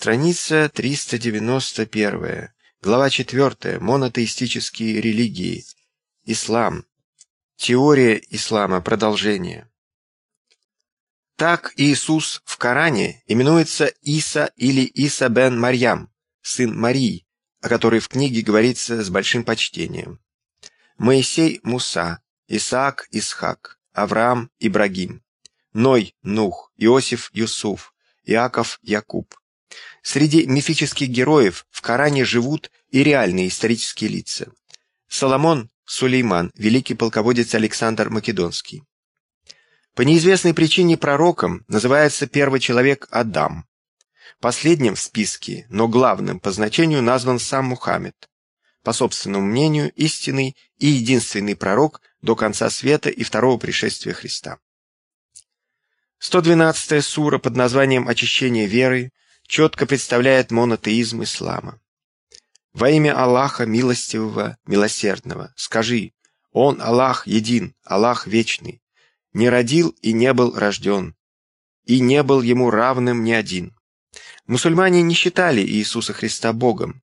Страница 391. Глава 4. Монотеистические религии. Ислам. Теория ислама. Продолжение. Так Иисус в Коране именуется Иса или Иса бен Марьям, сын Марии, о которой в книге говорится с большим почтением. Моисей – Муса, Исаак – Исхак, Авраам – Ибрагим, Ной – Нух, Иосиф – Юсуф, Иаков – Якуб. Среди мифических героев в Коране живут и реальные исторические лица. Соломон – Сулейман, великий полководец Александр Македонский. По неизвестной причине пророком называется первый человек Адам. Последним в списке, но главным по значению назван сам Мухаммед. По собственному мнению, истинный и единственный пророк до конца света и второго пришествия Христа. 112-я сура под названием «Очищение веры» четко представляет монотеизм ислама. «Во имя Аллаха Милостивого, Милосердного, скажи, Он Аллах един, Аллах вечный, не родил и не был рожден, и не был ему равным ни один». Мусульмане не считали Иисуса Христа Богом,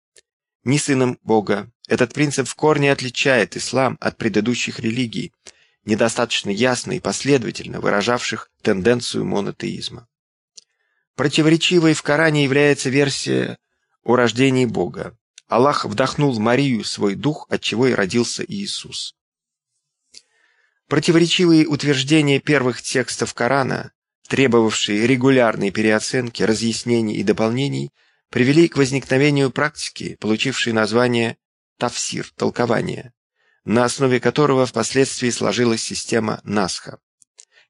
ни сыном Бога. Этот принцип в корне отличает ислам от предыдущих религий, недостаточно ясно и последовательно выражавших тенденцию монотеизма. Противоречивой в Коране является версия о рождении Бога. Аллах вдохнул в Марию свой дух, от чего и родился Иисус. Противоречивые утверждения первых текстов Корана, требовавшие регулярной переоценки, разъяснений и дополнений, привели к возникновению практики, получившей название «тавсир» – толкование, на основе которого впоследствии сложилась система Насха.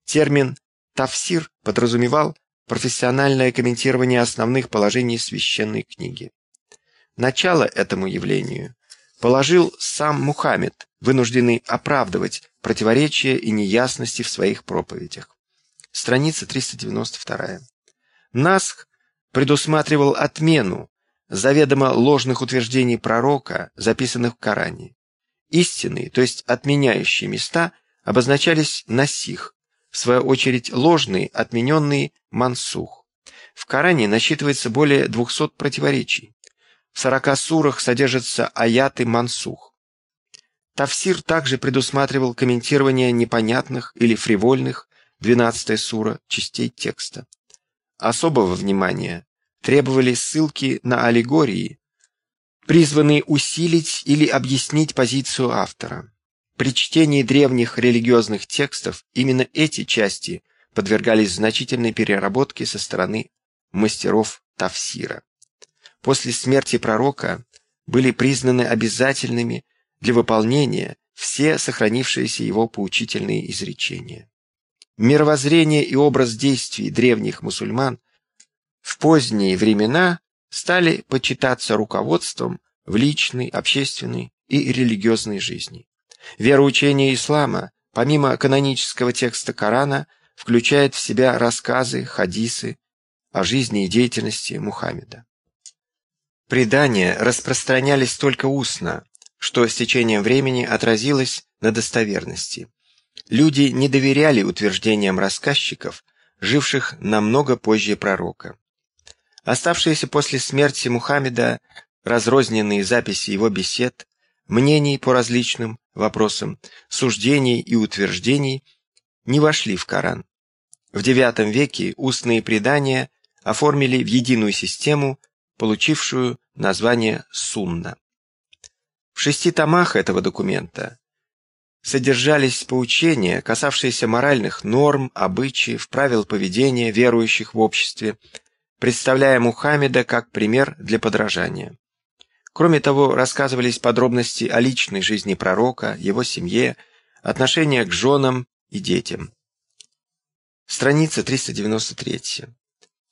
Термин «тавсир» подразумевал профессиональное комментирование основных положений священной книги. Начало этому явлению положил сам Мухаммед, вынужденный оправдывать противоречия и неясности в своих проповедях. Страница 392. Насх предусматривал отмену заведомо ложных утверждений пророка, записанных в Коране. Истинные, то есть отменяющие места, обозначались насих, в свою очередь ложный, отмененный мансух. В Коране насчитывается более 200 противоречий. В 40 сурах содержатся аяты мансух. Тавсир также предусматривал комментирование непонятных или фривольных 12 сура частей текста. Особого внимания требовали ссылки на аллегории, призванные усилить или объяснить позицию автора. При чтении древних религиозных текстов именно эти части подвергались значительной переработке со стороны мастеров Тавсира. После смерти пророка были признаны обязательными для выполнения все сохранившиеся его поучительные изречения. Мировоззрение и образ действий древних мусульман в поздние времена стали почитаться руководством в личной, общественной и религиозной жизни. Вероучение ислама, помимо канонического текста Корана, включает в себя рассказы, хадисы о жизни и деятельности Мухаммеда. Предания распространялись только устно, что с течением времени отразилось на достоверности. Люди не доверяли утверждениям рассказчиков, живших намного позже пророка. Оставшиеся после смерти Мухаммеда разрозненные записи его бесед, мнений по различным вопросам, суждений и утверждений не вошли в Коран. В IX веке устные предания оформили в единую систему, получившую название «Сунна». В шести томах этого документа содержались поучения, касавшиеся моральных норм, обычаев, правил поведения верующих в обществе, представляя Мухаммеда как пример для подражания. Кроме того, рассказывались подробности о личной жизни пророка, его семье, отношения к женам и детям. Страница 393.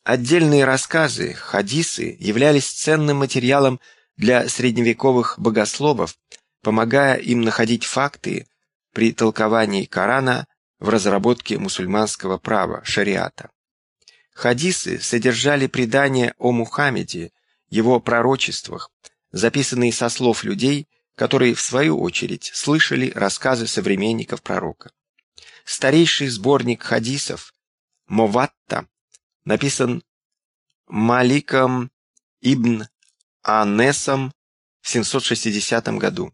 Отдельные рассказы, хадисы, являлись ценным материалом для средневековых богословов, помогая им находить факты при толковании Корана в разработке мусульманского права, шариата. Хадисы содержали предания о Мухаммеде, его пророчествах, записанные со слов людей, которые, в свою очередь, слышали рассказы современников пророка. Старейший сборник хадисов «Моватта» написан Маликом Ибн Анесом в 760 году.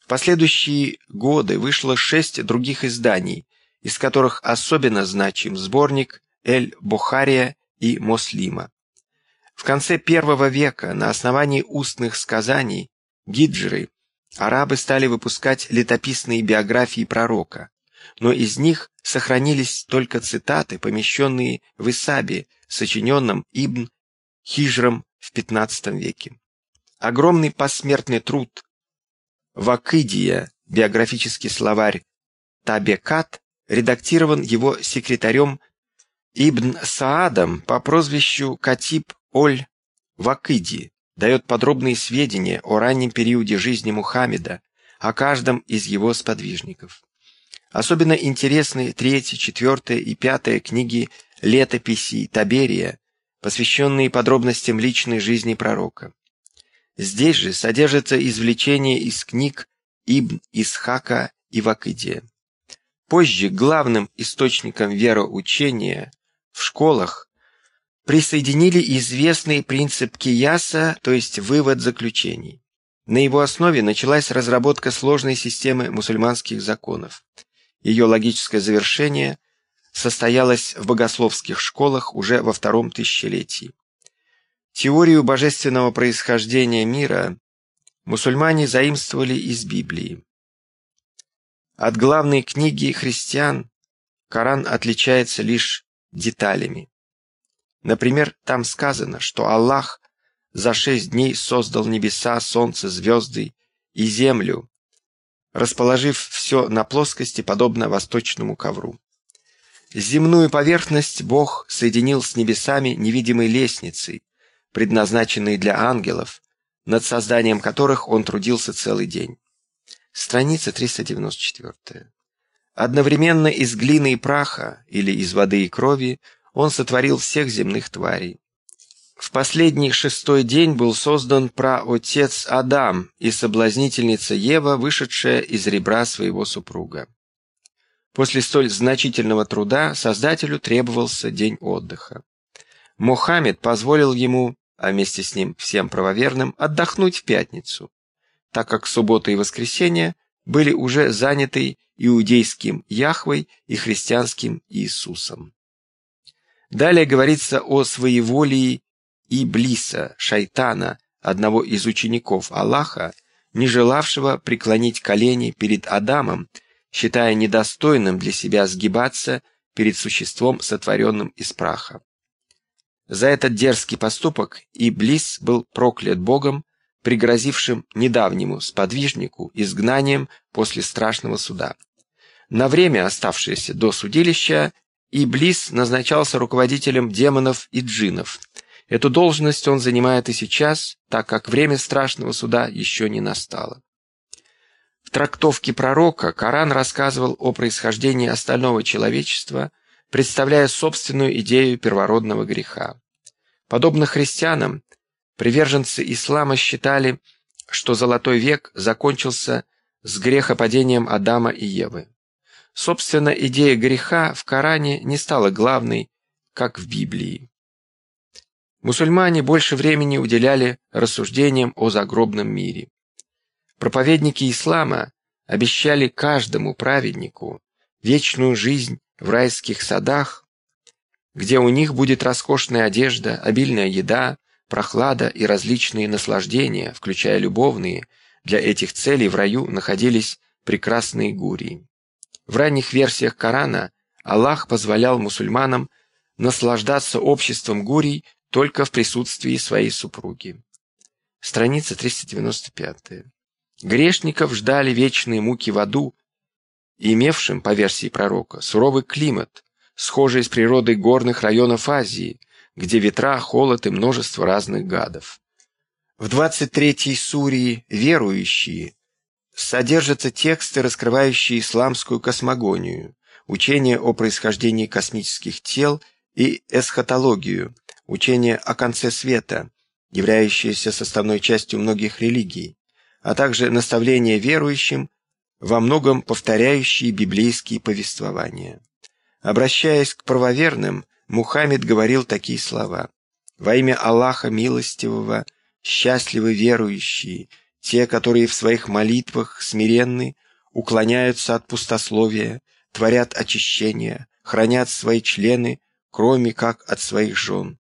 В последующие годы вышло шесть других изданий, из которых особенно значим сборник Эль-Бухария и Мослима. В конце первого века на основании устных сказаний гиджры арабы стали выпускать летописные биографии пророка, но из них сохранились только цитаты, помещенные в Исабе, сочиненном Ибн Хижром в XV веке. Огромный посмертный труд Вакидия, биографический словарь Табекат, редактирован его секретарем Ибн Саадом по прозвищу Катиб Оль Вакиди, дает подробные сведения о раннем периоде жизни Мухаммеда, о каждом из его сподвижников. Особенно интересны третья, четвертая и пятая книги летописей Таберия, посвященные подробностям личной жизни пророка. Здесь же содержится извлечение из книг Ибн Исхака и Вакидия. Позже главным источником вероучения в школах присоединили известный принцип Кияса, то есть вывод заключений. На его основе началась разработка сложной системы мусульманских законов. Ее логическое завершение состоялось в богословских школах уже во втором тысячелетии. Теорию божественного происхождения мира мусульмане заимствовали из Библии. От главной книги христиан Коран отличается лишь деталями. Например, там сказано, что Аллах за шесть дней создал небеса, солнце, звезды и землю, расположив все на плоскости, подобно восточному ковру. Земную поверхность Бог соединил с небесами невидимой лестницей, предназначенной для ангелов, над созданием которых он трудился целый день. Страница 394. Одновременно из глины и праха, или из воды и крови, он сотворил всех земных тварей. В последний шестой день был создан праотец Адам и соблазнительница Ева, вышедшая из ребра своего супруга. После столь значительного труда Создателю требовался день отдыха. Мухаммед позволил ему, а вместе с ним всем правоверным, отдохнуть в пятницу, так как суббота и воскресенье были уже заняты иудейским Яхвой и христианским Иисусом. Далее говорится о своеволии Иблиса, шайтана, одного из учеников Аллаха, не желавшего преклонить колени перед Адамом, считая недостойным для себя сгибаться перед существом, сотворенным из праха. За этот дерзкий поступок Иблис был проклят Богом, пригрозившим недавнему сподвижнику изгнанием после страшного суда. На время, оставшееся до судилища, Иблис назначался руководителем демонов и джинов. Эту должность он занимает и сейчас, так как время страшного суда еще не настало. В трактовке пророка Коран рассказывал о происхождении остального человечества, представляя собственную идею первородного греха. Подобно христианам, приверженцы ислама считали, что Золотой век закончился с грехопадением Адама и Евы. Собственно, идея греха в Коране не стала главной, как в Библии. Мусульмане больше времени уделяли рассуждениям о загробном мире. Проповедники ислама обещали каждому праведнику вечную жизнь в райских садах, где у них будет роскошная одежда, обильная еда, прохлада и различные наслаждения, включая любовные, для этих целей в раю находились прекрасные гурии. В ранних версиях Корана Аллах позволял мусульманам наслаждаться обществом гурий только в присутствии своей супруги. Страница 395. Грешников ждали вечные муки в аду, имевшим, по версии пророка, суровый климат, схожий с природой горных районов Азии, где ветра, холод и множество разных гадов. В 23-й сурии «Верующие» содержатся тексты, раскрывающие исламскую космогонию, учение о происхождении космических тел и эсхатологию, учение о конце света, являющееся составной частью многих религий, а также наставления верующим, во многом повторяющие библейские повествования. Обращаясь к правоверным, Мухаммед говорил такие слова. Во имя Аллаха Милостивого, счастливы верующие, те, которые в своих молитвах смиренны, уклоняются от пустословия, творят очищение, хранят свои члены, кроме как от своих жен.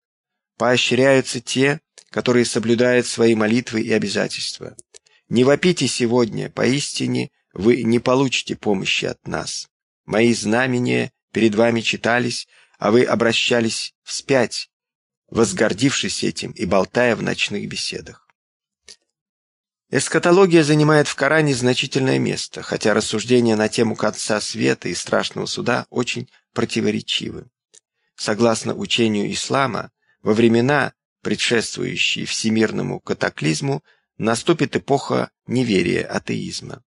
Поощряются те, которые соблюдают свои молитвы и обязательства. Не вопите сегодня, поистине вы не получите помощи от нас. Мои знамения перед вами читались, а вы обращались вспять, возгордившись этим и болтая в ночных беседах. Эскатология занимает в Коране значительное место, хотя рассуждения на тему конца света и страшного суда очень противоречивы. Согласно учению ислама, во времена, предшествующие всемирному катаклизму, наступит эпоха неверия, атеизма.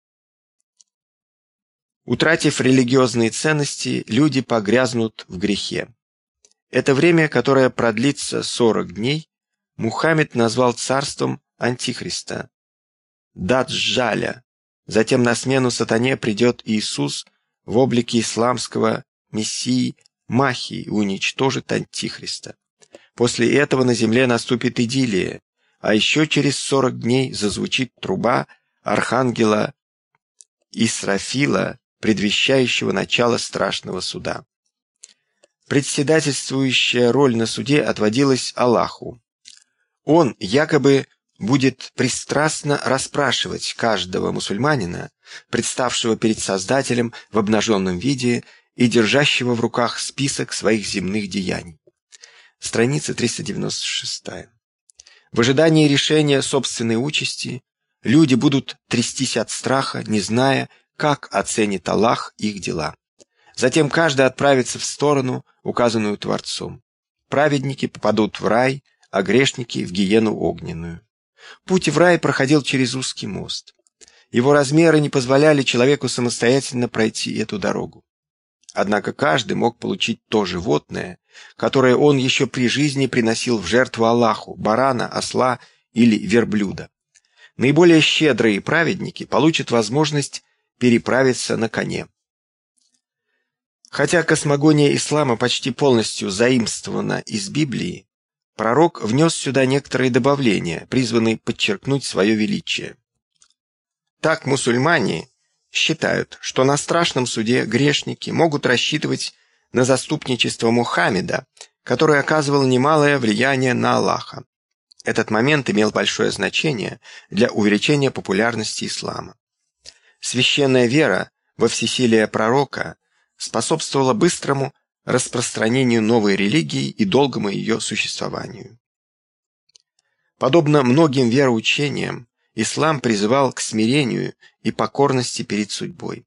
Утратив религиозные ценности, люди погрязнут в грехе. Это время, которое продлится 40 дней, Мухаммед назвал царством Антихриста, Даджаля. Затем на смену сатане придет Иисус в облике исламского мессии Махи и уничтожит Антихриста. После этого на земле наступит идиллия, а еще через сорок дней зазвучит труба архангела Исрафила, предвещающего начало страшного суда. Председательствующая роль на суде отводилась Аллаху. Он якобы будет пристрастно расспрашивать каждого мусульманина, представшего перед Создателем в обнаженном виде и держащего в руках список своих земных деяний. Страница 396. В ожидании решения собственной участи люди будут трястись от страха, не зная, как оценит Аллах их дела. Затем каждый отправится в сторону, указанную Творцом. Праведники попадут в рай, а грешники — в гиену огненную. Путь в рай проходил через узкий мост. Его размеры не позволяли человеку самостоятельно пройти эту дорогу. Однако каждый мог получить то животное, которое он еще при жизни приносил в жертву Аллаху – барана, осла или верблюда. Наиболее щедрые праведники получат возможность переправиться на коне. Хотя космогония ислама почти полностью заимствована из Библии, пророк внес сюда некоторые добавления, призванные подчеркнуть свое величие. Так мусульмане считают, что на страшном суде грешники могут рассчитывать на заступничество Мухаммеда, который оказывал немалое влияние на Аллаха. Этот момент имел большое значение для увеличения популярности ислама. Священная вера во всесилие пророка способствовала быстрому распространению новой религии и долгому ее существованию. Подобно многим вероучениям, ислам призывал к смирению и покорности перед судьбой.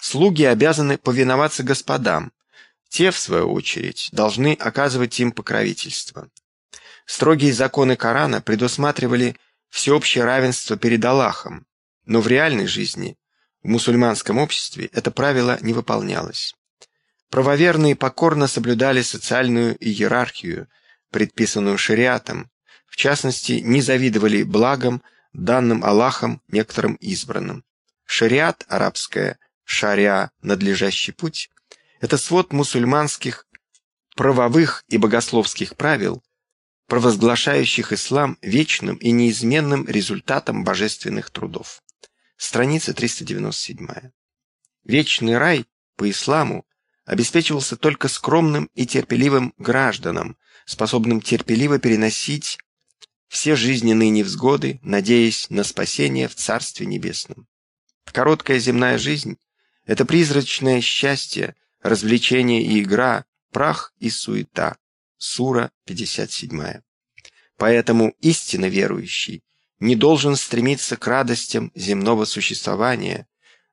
Слуги обязаны повиноваться господам, те, в свою очередь, должны оказывать им покровительство. Строгие законы Корана предусматривали всеобщее равенство перед Аллахом, но в реальной жизни, в мусульманском обществе, это правило не выполнялось. Правоверные покорно соблюдали социальную иерархию, предписанную шариатом, в частности, не завидовали благам, данным Аллахом некоторым избранным. Шариат, арабское «шаря» – надлежащий путь, это свод мусульманских правовых и богословских правил, провозглашающих ислам вечным и неизменным результатом божественных трудов. Страница 397. Вечный рай по исламу обеспечивался только скромным и терпеливым гражданам, способным терпеливо переносить все жизненные невзгоды, надеясь на спасение в Царстве Небесном. Короткая земная жизнь – это призрачное счастье, развлечение и игра, прах и суета. Сура 57. Поэтому истинно верующий не должен стремиться к радостям земного существования,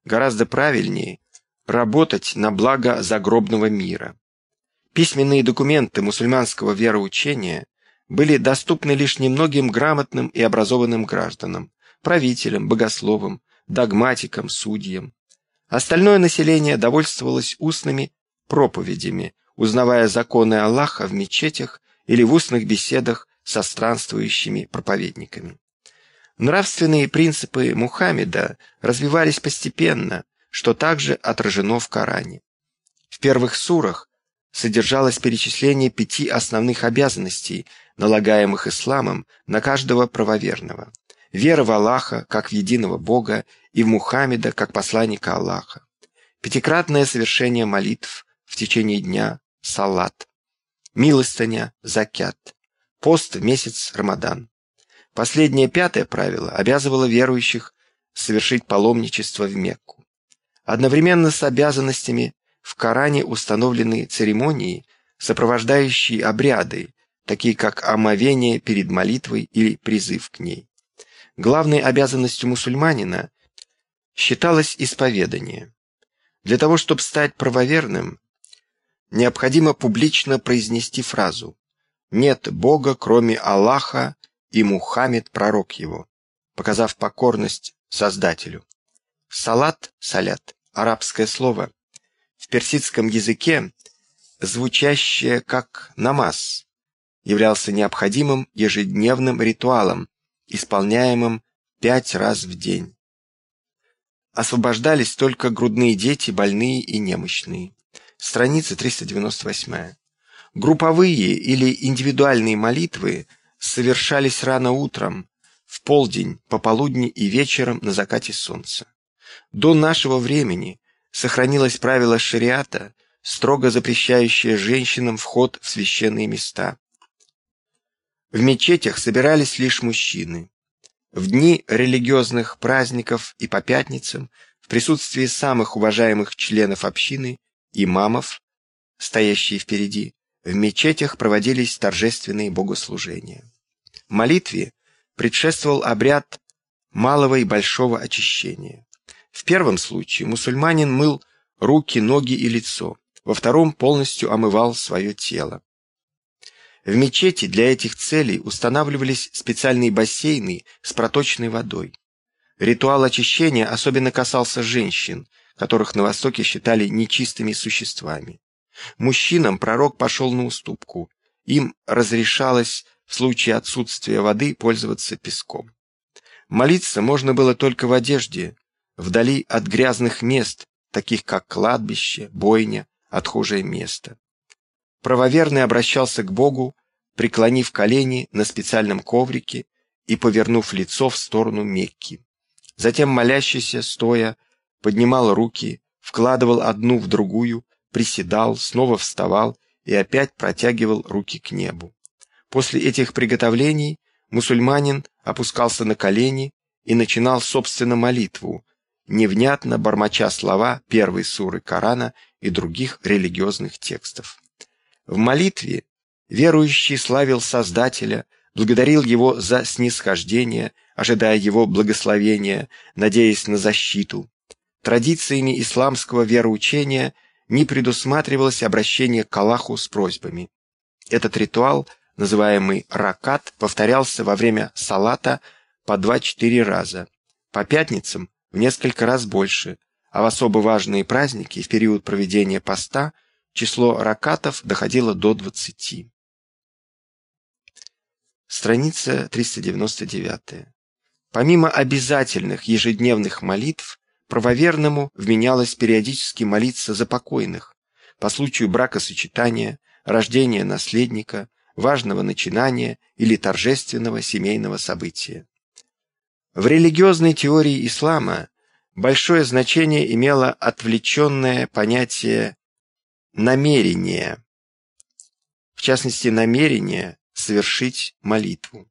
гораздо правильнее работать на благо загробного мира. Письменные документы мусульманского вероучения были доступны лишь немногим грамотным и образованным гражданам, правителям, богословам, догматикам, судьям. Остальное население довольствовалось устными проповедями, узнавая законы Аллаха в мечетях или в устных беседах со странствующими проповедниками. Нравственные принципы Мухаммеда развивались постепенно, что также отражено в Коране. В первых сурах содержалось перечисление пяти основных обязанностей, налагаемых исламом на каждого правоверного. Вера в Аллаха, как в единого Бога, и в Мухаммеда, как посланника Аллаха. Пятикратное совершение молитв в течение дня – салат. Милостыня – закят. Пост в месяц Рамадан. Последнее пятое правило обязывало верующих совершить паломничество в Мекку. Одновременно с обязанностями в Коране установлены церемонии, сопровождающие обряды, такие как омовение перед молитвой или призыв к ней. Главной обязанностью мусульманина считалось исповедание. Для того, чтобы стать правоверным, необходимо публично произнести фразу «Нет Бога, кроме Аллаха, и Мухаммед – пророк его», показав покорность Создателю. Салат – салят, арабское слово, в персидском языке звучащее как намаз, являлся необходимым ежедневным ритуалом, исполняемым пять раз в день. Освобождались только грудные дети, больные и немощные. Страница 398. Групповые или индивидуальные молитвы совершались рано утром, в полдень, пополудни и вечером на закате солнца. До нашего времени сохранилось правило шариата, строго запрещающее женщинам вход в священные места. В мечетях собирались лишь мужчины. В дни религиозных праздников и по пятницам в присутствии самых уважаемых членов общины, имамов, стоящие впереди, в мечетях проводились торжественные богослужения. Молитве предшествовал обряд малого и большого очищения. В первом случае мусульманин мыл руки, ноги и лицо, во втором полностью омывал свое тело. В мечети для этих целей устанавливались специальные бассейны с проточной водой. Ритуал очищения особенно касался женщин, которых на Востоке считали нечистыми существами. Мужчинам пророк пошел на уступку. Им разрешалось в случае отсутствия воды пользоваться песком. Молиться можно было только в одежде, вдали от грязных мест, таких как кладбище, бойня, отхожее место. Правоверный обращался к Богу, преклонив колени на специальном коврике и повернув лицо в сторону Мекки. Затем молящийся, стоя, поднимал руки, вкладывал одну в другую, приседал, снова вставал и опять протягивал руки к небу. После этих приготовлений мусульманин опускался на колени и начинал, собственно, молитву, невнятно бормоча слова первой суры Корана и других религиозных текстов. В молитве верующий славил Создателя, благодарил Его за снисхождение, ожидая Его благословения, надеясь на защиту. Традициями исламского вероучения не предусматривалось обращение к Аллаху с просьбами. Этот ритуал, называемый ракат, повторялся во время салата по 2-4 раза. По пятницам в несколько раз больше, а в особо важные праздники в период проведения поста число ракатов доходило до 20. Страница 399. Помимо обязательных ежедневных молитв, правоверному вменялось периодически молиться за покойных по случаю бракосочетания, рождения наследника, важного начинания или торжественного семейного события. В религиозной теории ислама большое значение имело отвлеченное понятие намерения, в частности намерение совершить молитву.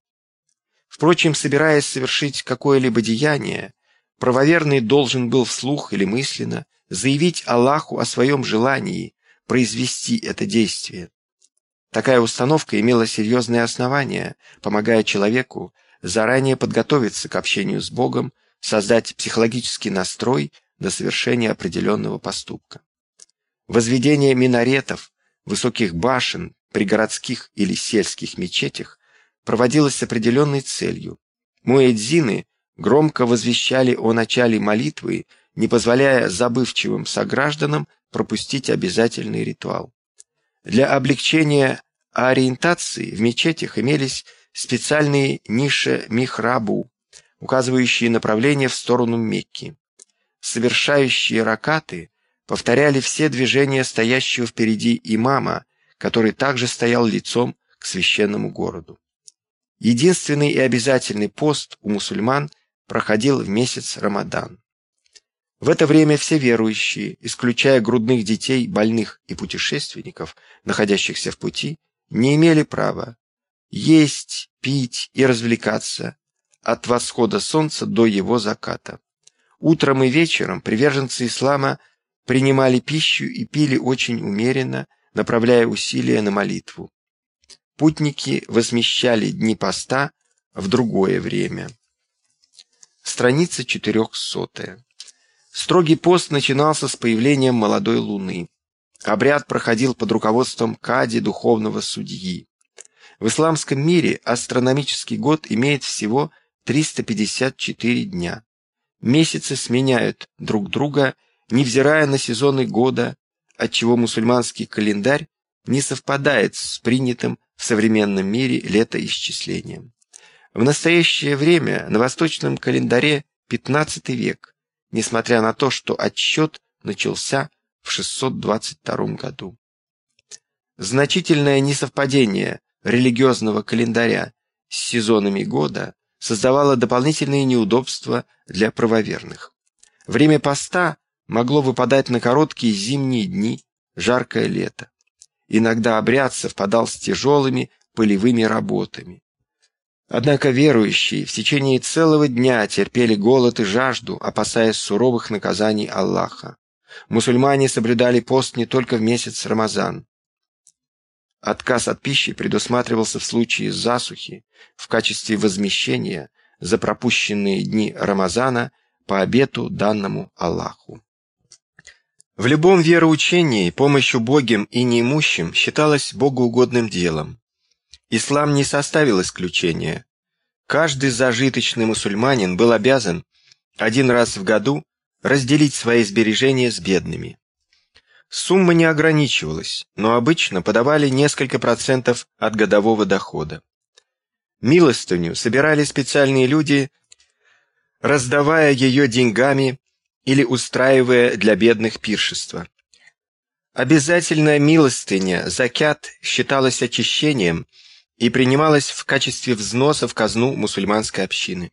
Впрочем, собираясь совершить какое-либо деяние, правоверный должен был вслух или мысленно заявить Аллаху о своем желании произвести это действие. Такая установка имела серьезные основания, помогая человеку заранее подготовиться к общению с Богом, создать психологический настрой до совершения определенного поступка. Возведение минаретов, высоких башен при городских или сельских мечетях проводилось с определенной целью. Муэдзины громко возвещали о начале молитвы, не позволяя забывчивым согражданам пропустить обязательный ритуал. Для облегчения ориентации в мечетях имелись специальные ниши михрабу, указывающие направление в сторону Мекки. Совершающие ракаты повторяли все движения стоящего впереди имама, который также стоял лицом к священному городу. Единственный и обязательный пост у мусульман проходил в месяц Рамадан. В это время все верующие, исключая грудных детей, больных и путешественников, находящихся в пути, не имели права есть, пить и развлекаться от восхода солнца до его заката. Утром и вечером приверженцы ислама принимали пищу и пили очень умеренно, направляя усилия на молитву. Путники возмещали дни поста в другое время. Страница 400. Строгий пост начинался с появлением молодой луны. Обряд проходил под руководством кади духовного судьи. В исламском мире астрономический год имеет всего 354 дня. Месяцы сменяют друг друга, невзирая на сезоны года, отчего мусульманский календарь не совпадает с принятым в современном мире летоисчислением. В настоящее время на восточном календаре 15 век, несмотря на то, что отсчет начался в 622 году. Значительное несовпадение религиозного календаря с сезонами года создавало дополнительные неудобства для правоверных. Время поста могло выпадать на короткие зимние дни, жаркое лето. Иногда обряд совпадал с тяжелыми полевыми работами. Однако верующие в течение целого дня терпели голод и жажду, опасаясь суровых наказаний Аллаха. Мусульмане соблюдали пост не только в месяц Рамазан. Отказ от пищи предусматривался в случае засухи в качестве возмещения за пропущенные дни Рамазана по обету данному Аллаху. В любом вероучении помощь убогим и неимущим считалась богоугодным делом. Ислам не составил исключения. Каждый зажиточный мусульманин был обязан один раз в году разделить свои сбережения с бедными. Сумма не ограничивалась, но обычно подавали несколько процентов от годового дохода. Милостыню собирали специальные люди, раздавая ее деньгами или устраивая для бедных пиршества. Обязательная милостыня, закят, считалась очищением – и принималась в качестве взноса в казну мусульманской общины.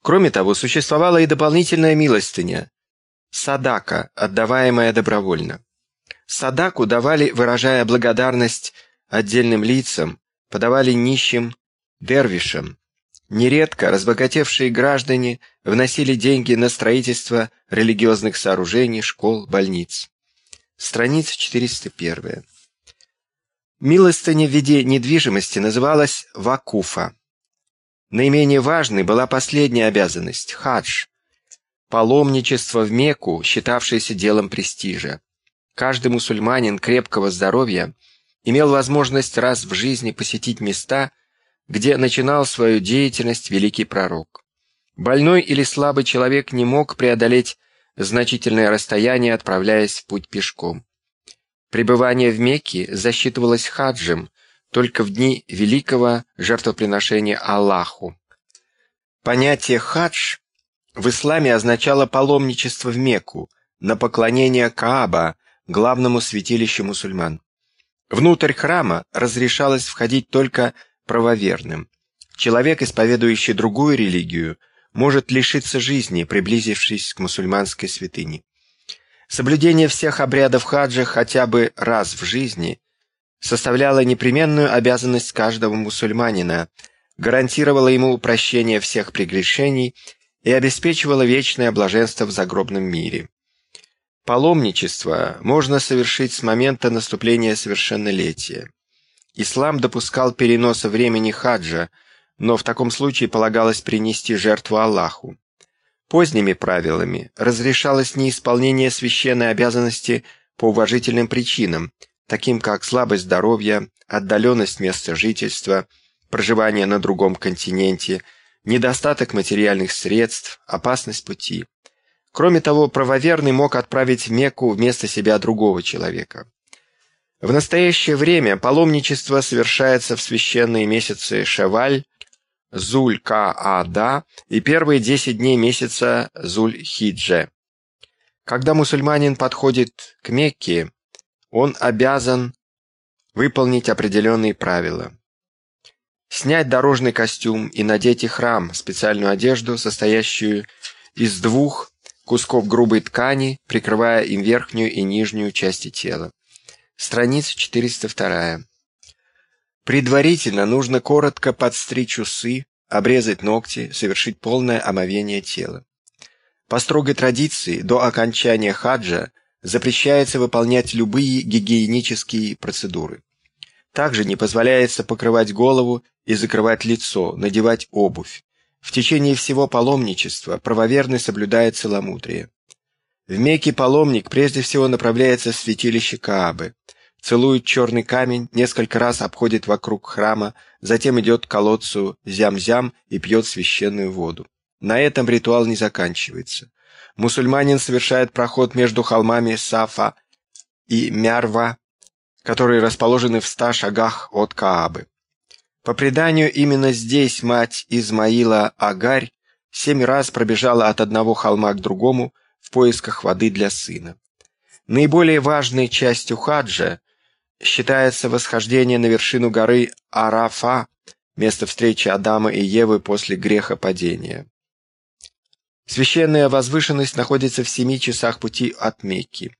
Кроме того, существовала и дополнительная милостыня – садака, отдаваемая добровольно. Садаку давали, выражая благодарность отдельным лицам, подавали нищим, дервишам. Нередко разбогатевшие граждане вносили деньги на строительство религиозных сооружений, школ, больниц. Страница 401. Милостыня в виде недвижимости называлась вакуфа. Наименее важной была последняя обязанность – хадж. Паломничество в Мекку, считавшееся делом престижа. Каждый мусульманин крепкого здоровья имел возможность раз в жизни посетить места, где начинал свою деятельность великий пророк. Больной или слабый человек не мог преодолеть значительное расстояние, отправляясь в путь пешком. Пребывание в Мекке засчитывалось хаджем только в дни великого жертвоприношения Аллаху. Понятие «хадж» в исламе означало паломничество в Мекку, на поклонение Кааба, главному святилищу мусульман. Внутрь храма разрешалось входить только правоверным. Человек, исповедующий другую религию, может лишиться жизни, приблизившись к мусульманской святыне. Соблюдение всех обрядов хаджа хотя бы раз в жизни составляло непременную обязанность каждого мусульманина, гарантировало ему прощение всех прегрешений и обеспечивало вечное блаженство в загробном мире. Паломничество можно совершить с момента наступления совершеннолетия. Ислам допускал переноса времени хаджа, но в таком случае полагалось принести жертву Аллаху. Поздними правилами разрешалось неисполнение священной обязанности по уважительным причинам, таким как слабость здоровья, отдаленность места жительства, проживание на другом континенте, недостаток материальных средств, опасность пути. Кроме того, правоверный мог отправить в Мекку вместо себя другого человека. В настоящее время паломничество совершается в священные месяцы Шаваль, Зуль-Ка-Ада и первые 10 дней месяца Зуль-Хидже. Когда мусульманин подходит к Мекке, он обязан выполнить определенные правила. Снять дорожный костюм и надеть и храм, специальную одежду, состоящую из двух кусков грубой ткани, прикрывая им верхнюю и нижнюю части тела. Страница 402. Предварительно нужно коротко подстричь усы, обрезать ногти, совершить полное омовение тела. По строгой традиции, до окончания хаджа запрещается выполнять любые гигиенические процедуры. Также не позволяется покрывать голову и закрывать лицо, надевать обувь. В течение всего паломничества правоверный соблюдает целомудрие. В Мекке паломник прежде всего направляется в святилище Каабы, целует черный камень, несколько раз обходит вокруг храма, затем идет к колодцу Зям-Зям и пьет священную воду. На этом ритуал не заканчивается. Мусульманин совершает проход между холмами Сафа и Мярва, которые расположены в ста шагах от Каабы. По преданию, именно здесь мать Измаила Агарь семь раз пробежала от одного холма к другому в поисках воды для сына. Наиболее важной частью хаджа считается восхождение на вершину горы Арафа, место встречи Адама и Евы после греха падения. Священная возвышенность находится в семи часах пути от Мекки.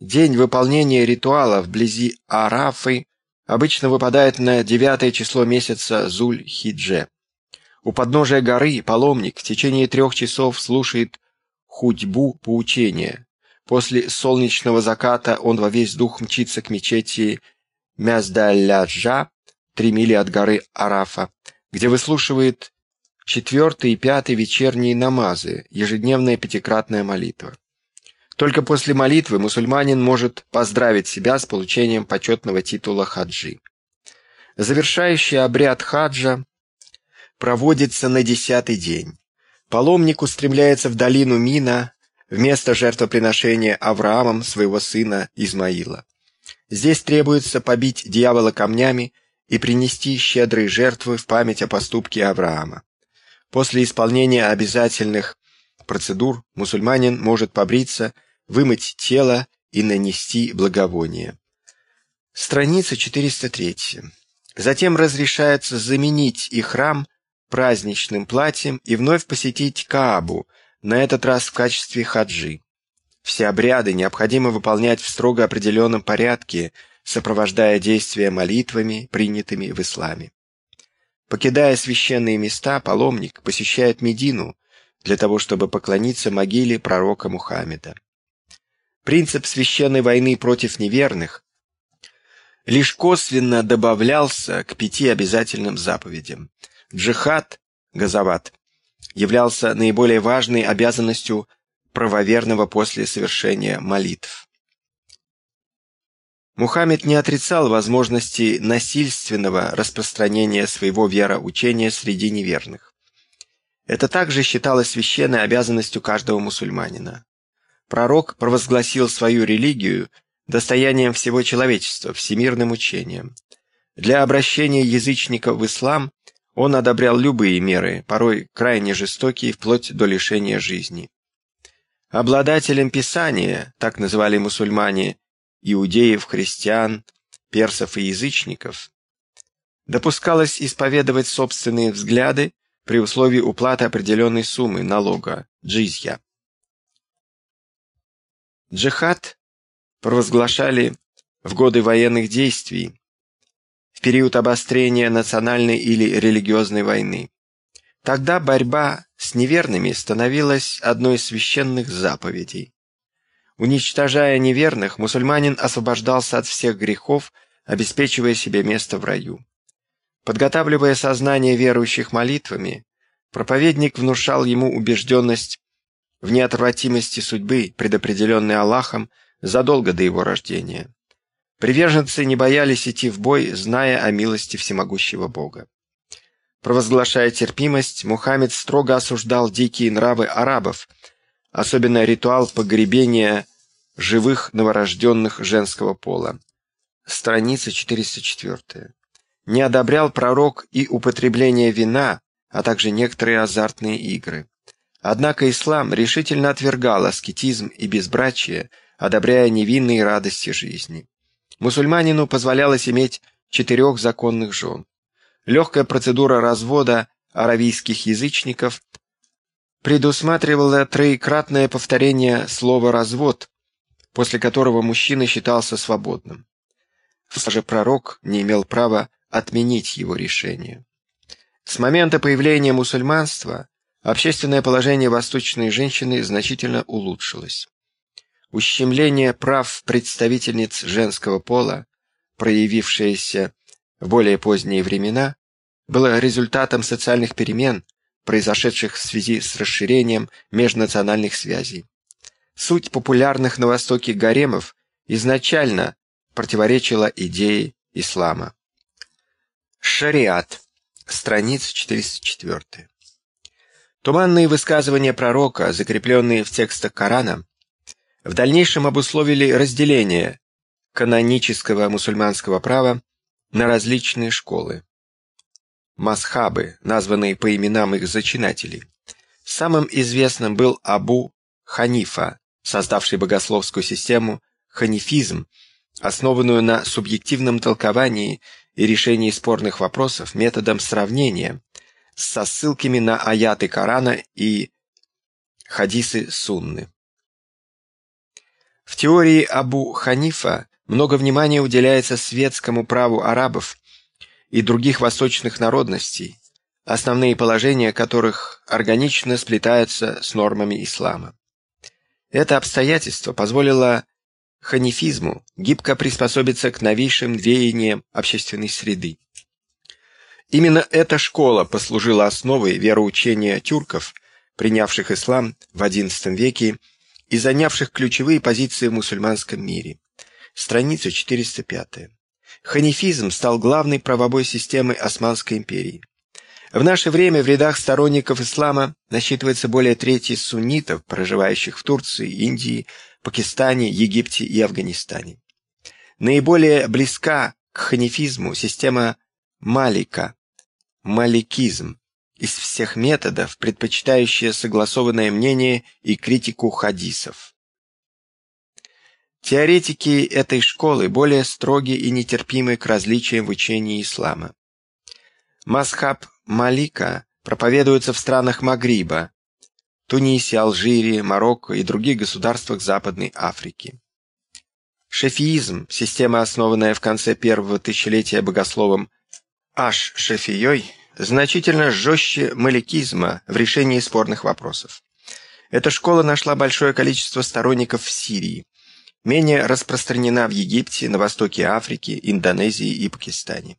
День выполнения ритуала вблизи Арафы обычно выпадает на девятое число месяца Зуль-Хидже. У подножия горы паломник в течение трех часов слушает худьбу поучения. После солнечного заката он во весь дух мчится к мечети Мяздаляджа, три мили от горы Арафа, где выслушивает четвертый и пятый вечерние намазы, ежедневная пятикратная молитва. Только после молитвы мусульманин может поздравить себя с получением почетного титула хаджи. Завершающий обряд хаджа проводится на десятый день. Паломник устремляется в долину Мина вместо жертвоприношения Авраамом своего сына Измаила. Здесь требуется побить дьявола камнями и принести щедрые жертвы в память о поступке Авраама. После исполнения обязательных процедур мусульманин может побриться вымыть тело и нанести благовоние. Страница 403. Затем разрешается заменить и храм праздничным платьем и вновь посетить Каабу, на этот раз в качестве хаджи. Все обряды необходимо выполнять в строго определенном порядке, сопровождая действия молитвами, принятыми в исламе. Покидая священные места, паломник посещает Медину для того, чтобы поклониться могиле пророка Мухаммеда. Принцип священной войны против неверных лишь косвенно добавлялся к пяти обязательным заповедям. Джихад, газават, являлся наиболее важной обязанностью правоверного после совершения молитв. Мухаммед не отрицал возможности насильственного распространения своего вероучения среди неверных. Это также считалось священной обязанностью каждого мусульманина. Пророк провозгласил свою религию достоянием всего человечества, всемирным учением. Для обращения язычников в ислам он одобрял любые меры, порой крайне жестокие, вплоть до лишения жизни. Обладателем Писания, так называли мусульмане, иудеев, христиан, персов и язычников, допускалось исповедовать собственные взгляды при условии уплаты определенной суммы налога, джизья. Джихад провозглашали в годы военных действий, в период обострения национальной или религиозной войны. Тогда борьба с неверными становилась одной из священных заповедей. Уничтожая неверных, мусульманин освобождался от всех грехов, обеспечивая себе место в раю. Подготавливая сознание верующих молитвами, проповедник внушал ему убежденность в неотвратимости судьбы, предопределенной Аллахом задолго до его рождения. Приверженцы не боялись идти в бой, зная о милости всемогущего Бога. Провозглашая терпимость, Мухаммед строго осуждал дикие нравы арабов, особенно ритуал погребения живых новорожденных женского пола. Страница 404. Не одобрял пророк и употребление вина, а также некоторые азартные игры. Однако ислам решительно отвергал аскетизм и безбрачие, одобряя невинные радости жизни. Мусульманину позволялось иметь четырех законных жен. Легкая процедура развода аравийских язычников предусматривала троекратное повторение слова «развод», после которого мужчина считался свободным. Же пророк не имел права отменить его решение. С момента появления мусульманства общественное положение восточной женщины значительно улучшилось. Ущемление прав представительниц женского пола, проявившееся в более поздние времена, было результатом социальных перемен, произошедших в связи с расширением межнациональных связей. Суть популярных на Востоке гаремов изначально противоречила идее ислама. Шариат. Страница 404. Туманные высказывания пророка, закрепленные в текстах Корана, в дальнейшем обусловили разделение канонического мусульманского права на различные школы. Масхабы, названные по именам их зачинателей. Самым известным был Абу Ханифа, создавший богословскую систему ханифизм, основанную на субъективном толковании и решении спорных вопросов методом сравнения со ссылками на аяты Корана и хадисы Сунны. В теории Абу Ханифа много внимания уделяется светскому праву арабов и других восточных народностей, основные положения которых органично сплетаются с нормами ислама. Это обстоятельство позволило ханифизму гибко приспособиться к новейшим веяниям общественной среды. Именно эта школа послужила основой вероучения тюрков, принявших ислам в XI веке и занявших ключевые позиции в мусульманском мире. Страница 405. Ханифизм стал главной правовой системой Османской империи. В наше время в рядах сторонников ислама насчитывается более трети суннитов, проживающих в Турции, Индии, Пакистане, Египте и Афганистане. Наиболее близка к ханифизму система Малика, маликизм, из всех методов, предпочитающая согласованное мнение и критику хадисов. Теоретики этой школы более строги и нетерпимы к различиям в учении ислама. Масхаб Малика проповедуется в странах Магриба, Тунисе, Алжире, Марокко и других государствах Западной Африки. Шефиизм, система, основанная в конце первого тысячелетия богословом Аш-Шефией, значительно жестче маликизма в решении спорных вопросов. Эта школа нашла большое количество сторонников в Сирии, менее распространена в Египте, на востоке Африки, Индонезии и Пакистане.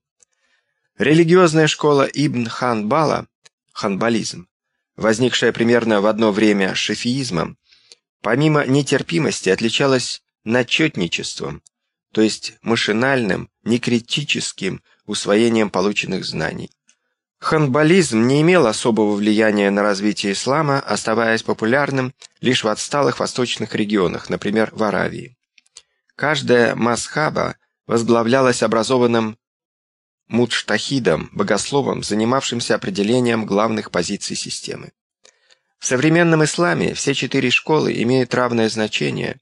Религиозная школа Ибн Ханбала, ханбализм, возникшая примерно в одно время с шефиизмом, помимо нетерпимости отличалась начетничеством, то есть машинальным, некритическим усвоением полученных знаний. Ханбализм не имел особого влияния на развитие ислама, оставаясь популярным лишь в отсталых восточных регионах, например, в Аравии. Каждая масхаба возглавлялась образованным мудштахидом, богословом, занимавшимся определением главных позиций системы. В современном исламе все четыре школы имеют равное значение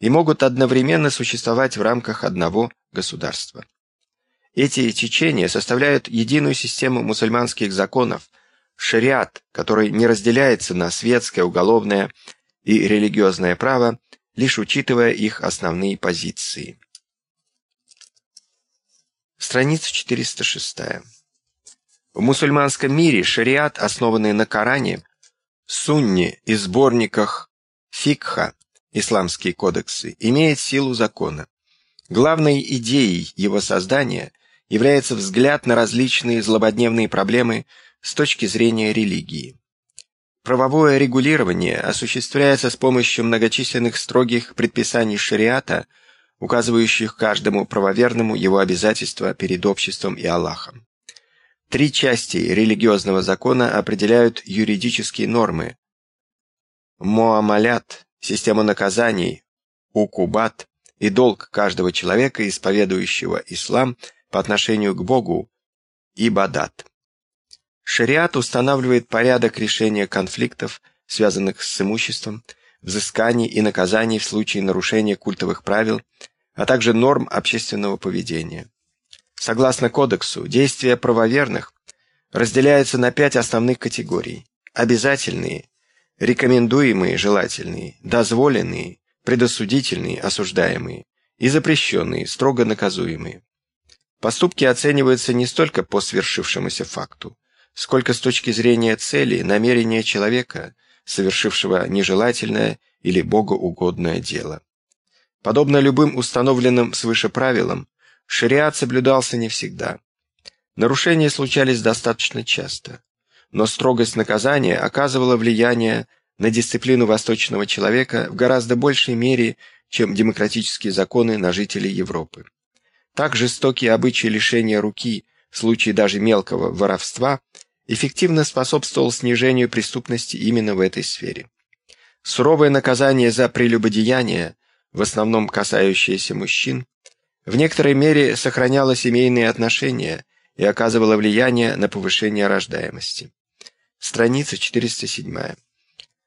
и могут одновременно существовать в рамках одного государства. Эти течения составляют единую систему мусульманских законов, шариат, который не разделяется на светское, уголовное и религиозное право, лишь учитывая их основные позиции. Страница 406. В мусульманском мире шариат, основанный на Коране, сунне и сборниках фикха, исламские кодексы, имеет силу закона. Главной идеей его создания является взгляд на различные злободневные проблемы с точки зрения религии. Правовое регулирование осуществляется с помощью многочисленных строгих предписаний шариата, указывающих каждому правоверному его обязательства перед обществом и Аллахом. Три части религиозного закона определяют юридические нормы. Моамалят – систему наказаний, укубат и долг каждого человека, исповедующего ислам – по отношению к Богу – ибадат. Шариат устанавливает порядок решения конфликтов, связанных с имуществом, взысканий и наказаний в случае нарушения культовых правил, а также норм общественного поведения. Согласно кодексу, действия правоверных разделяются на пять основных категорий. Обязательные, рекомендуемые, желательные, дозволенные, предосудительные, осуждаемые и запрещенные, строго наказуемые. Поступки оцениваются не столько по свершившемуся факту, сколько с точки зрения цели, намерения человека, совершившего нежелательное или богоугодное дело. Подобно любым установленным свыше правилам, шариат соблюдался не всегда. Нарушения случались достаточно часто, но строгость наказания оказывала влияние на дисциплину восточного человека в гораздо большей мере, чем демократические законы на жителей Европы. Так жестокий обычай лишения руки в случае даже мелкого воровства эффективно способствовал снижению преступности именно в этой сфере. Суровое наказание за прелюбодеяние, в основном касающееся мужчин, в некоторой мере сохраняло семейные отношения и оказывало влияние на повышение рождаемости. Страница 407.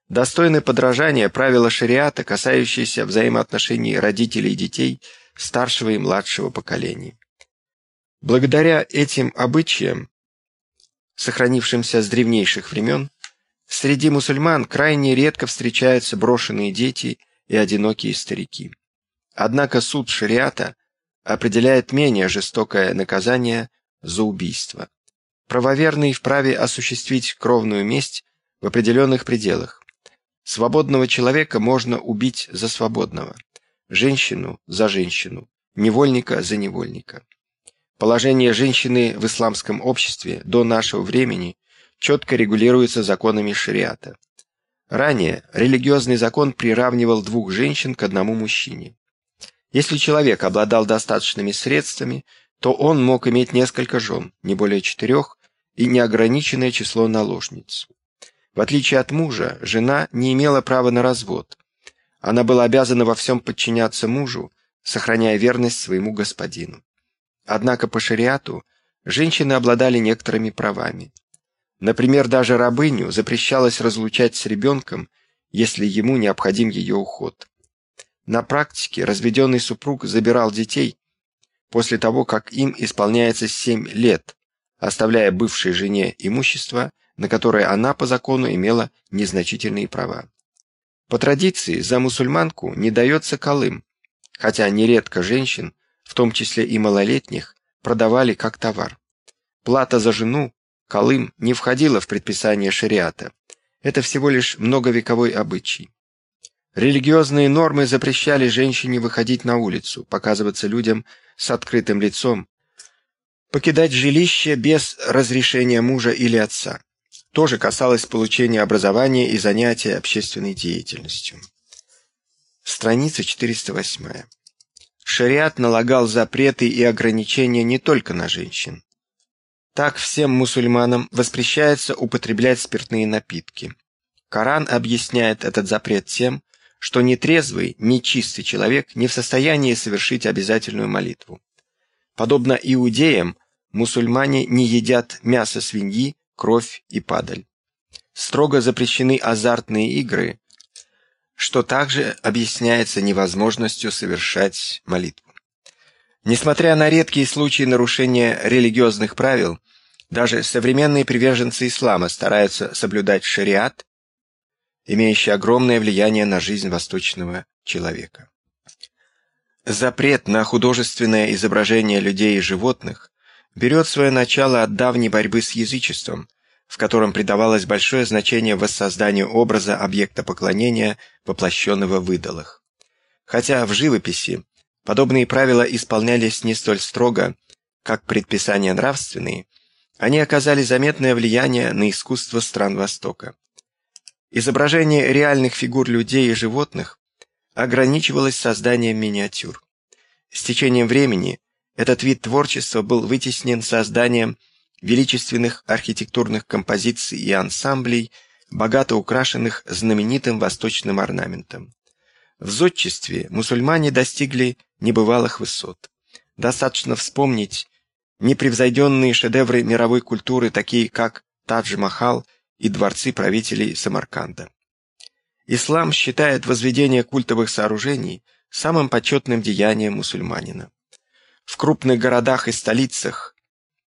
Достойны подражания правила шариата, касающиеся взаимоотношений родителей и детей – старшего и младшего поколений. Благодаря этим обычаям, сохранившимся с древнейших времен, среди мусульман крайне редко встречаются брошенные дети и одинокие старики. Однако суд шариата определяет менее жестокое наказание за убийство. Правоверный вправе осуществить кровную месть в определенных пределах. Свободного человека можно убить за свободного женщину за женщину, невольника за невольника. Положение женщины в исламском обществе до нашего времени четко регулируется законами шариата. Ранее религиозный закон приравнивал двух женщин к одному мужчине. Если человек обладал достаточными средствами, то он мог иметь несколько жен, не более четырех, и неограниченное число наложниц. В отличие от мужа, жена не имела права на развод, она была обязана во всем подчиняться мужу, сохраняя верность своему господину. Однако по шариату женщины обладали некоторыми правами. Например, даже рабыню запрещалось разлучать с ребенком, если ему необходим ее уход. На практике разведенный супруг забирал детей после того, как им исполняется 7 лет, оставляя бывшей жене имущество, на которое она по закону имела незначительные права. По традиции за мусульманку не дается колым, хотя нередко женщин, в том числе и малолетних, продавали как товар. Плата за жену, колым, не входила в предписание шариата. Это всего лишь многовековой обычай. Религиозные нормы запрещали женщине выходить на улицу, показываться людям с открытым лицом, покидать жилище без разрешения мужа или отца тоже касалось получения образования и занятия общественной деятельностью. Страница 408. Шариат налагал запреты и ограничения не только на женщин. Так всем мусульманам воспрещается употреблять спиртные напитки. Коран объясняет этот запрет тем, что нетрезвый, нечистый человек не в состоянии совершить обязательную молитву. Подобно иудеям, мусульмане не едят мясо свиньи, кровь и падаль. Строго запрещены азартные игры, что также объясняется невозможностью совершать молитву. Несмотря на редкие случаи нарушения религиозных правил, даже современные приверженцы ислама стараются соблюдать шариат, имеющий огромное влияние на жизнь восточного человека. Запрет на художественное изображение людей и животных берет свое начало от давней борьбы с язычеством, в котором придавалось большое значение воссозданию образа объекта поклонения, воплощенного в идолах. Хотя в живописи подобные правила исполнялись не столь строго, как предписания нравственные, они оказали заметное влияние на искусство стран Востока. Изображение реальных фигур людей и животных ограничивалось созданием миниатюр. С течением времени этот вид творчества был вытеснен созданием величественных архитектурных композиций и ансамблей, богато украшенных знаменитым восточным орнаментом. В зодчестве мусульмане достигли небывалых высот. Достаточно вспомнить непревзойденные шедевры мировой культуры, такие как Тадж-Махал и дворцы правителей Самарканда. Ислам считает возведение культовых сооружений самым почетным деянием мусульманина. В крупных городах и столицах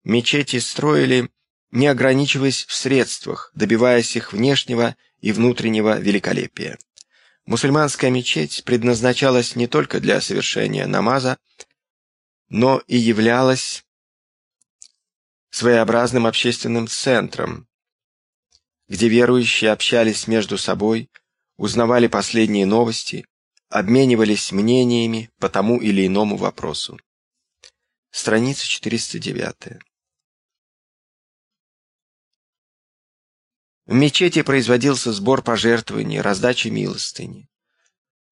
мечети строили, не ограничиваясь в средствах, добиваясь их внешнего и внутреннего великолепия. Мусульманская мечеть предназначалась не только для совершения намаза, но и являлась своеобразным общественным центром, где верующие общались между собой, узнавали последние новости, обменивались мнениями по тому или иному вопросу. Страница 409. В мечети производился сбор пожертвований, раздача милостыни.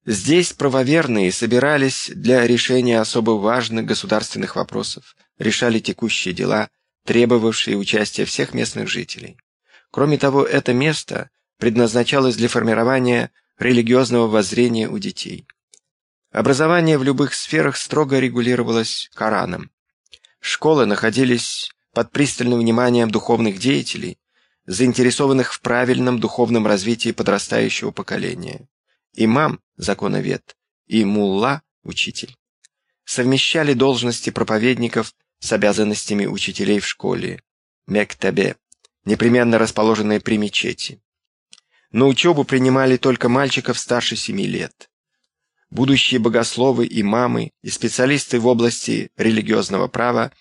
Здесь правоверные собирались для решения особо важных государственных вопросов, решали текущие дела, требовавшие участия всех местных жителей. Кроме того, это место предназначалось для формирования религиозного воззрения у детей. Образование в любых сферах строго регулировалось Кораном. Школы находились под пристальным вниманием духовных деятелей, заинтересованных в правильном духовном развитии подрастающего поколения. Имам – законовед и мулла – учитель. Совмещали должности проповедников с обязанностями учителей в школе – мектабе, непременно расположенной при мечети. На учебу принимали только мальчиков старше семи лет. Будущие богословы, имамы и специалисты в области религиозного права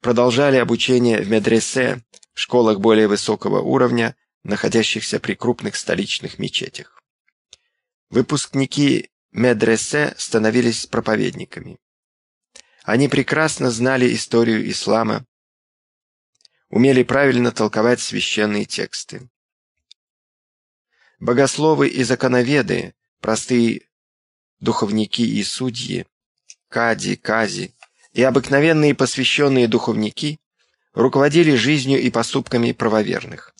продолжали обучение в медресе в школах более высокого уровня, находящихся при крупных столичных мечетях. Выпускники медресе становились проповедниками. Они прекрасно знали историю ислама, умели правильно толковать священные тексты. Богословы и законоведы, простые духовники и судьи, кади, кази и обыкновенные посвященные духовники руководили жизнью и поступками правоверных.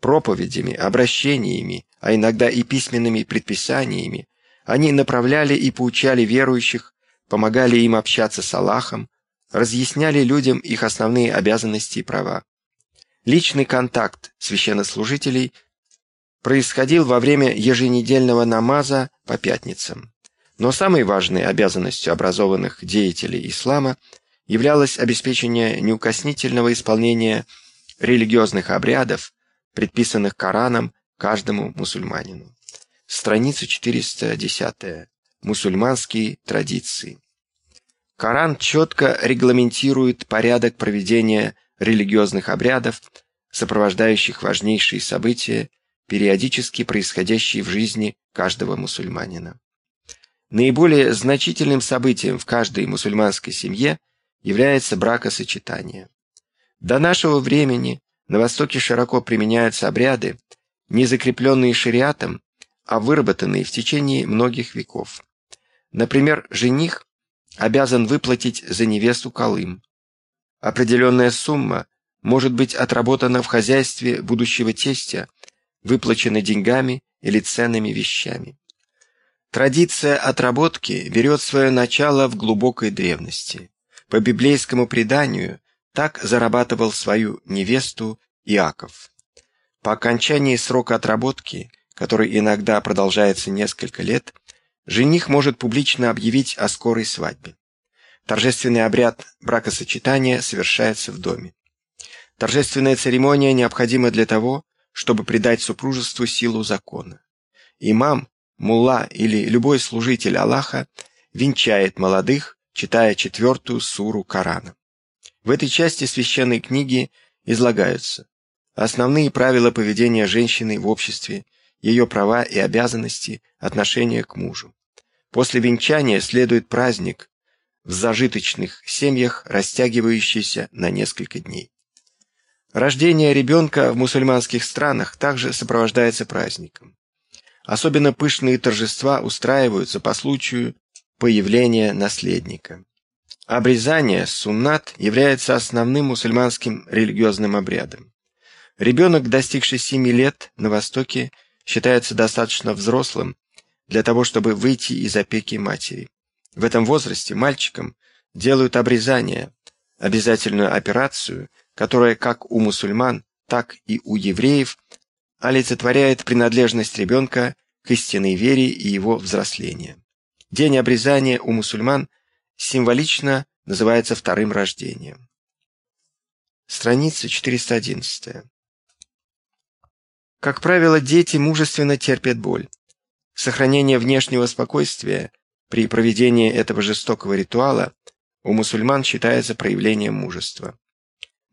Проповедями, обращениями, а иногда и письменными предписаниями они направляли и поучали верующих, помогали им общаться с Аллахом, разъясняли людям их основные обязанности и права. Личный контакт священнослужителей происходил во время еженедельного намаза по пятницам. Но самой важной обязанностью образованных деятелей ислама – являлось обеспечение неукоснительного исполнения религиозных обрядов, предписанных Кораном каждому мусульманину. Страница 410. Мусульманские традиции. Коран четко регламентирует порядок проведения религиозных обрядов, сопровождающих важнейшие события, периодически происходящие в жизни каждого мусульманина. Наиболее значительным событием в каждой мусульманской семье – является бракосочетание. До нашего времени на Востоке широко применяются обряды, не закрепленные шариатом, а выработанные в течение многих веков. Например, жених обязан выплатить за невесту колым. Определенная сумма может быть отработана в хозяйстве будущего тестя, выплачена деньгами или ценными вещами. Традиция отработки берет свое начало в глубокой древности. По библейскому преданию, так зарабатывал свою невесту Иаков. По окончании срока отработки, который иногда продолжается несколько лет, жених может публично объявить о скорой свадьбе. Торжественный обряд бракосочетания совершается в доме. Торжественная церемония необходима для того, чтобы придать супружеству силу закона. Имам, мулла или любой служитель Аллаха венчает молодых, читая четвертую суру Корана. В этой части священной книги излагаются основные правила поведения женщины в обществе, ее права и обязанности, отношения к мужу. После венчания следует праздник в зажиточных семьях, растягивающийся на несколько дней. Рождение ребенка в мусульманских странах также сопровождается праздником. Особенно пышные торжества устраиваются по случаю появления наследника. Обрезание, суннат, является основным мусульманским религиозным обрядом. Ребенок, достигший 7 лет на Востоке, считается достаточно взрослым для того, чтобы выйти из опеки матери. В этом возрасте мальчикам делают обрезание, обязательную операцию, которая как у мусульман, так и у евреев олицетворяет принадлежность ребенка к истинной вере и его взросление. День обрезания у мусульман символично называется вторым рождением. Страница 411. Как правило, дети мужественно терпят боль. Сохранение внешнего спокойствия при проведении этого жестокого ритуала у мусульман считается проявлением мужества.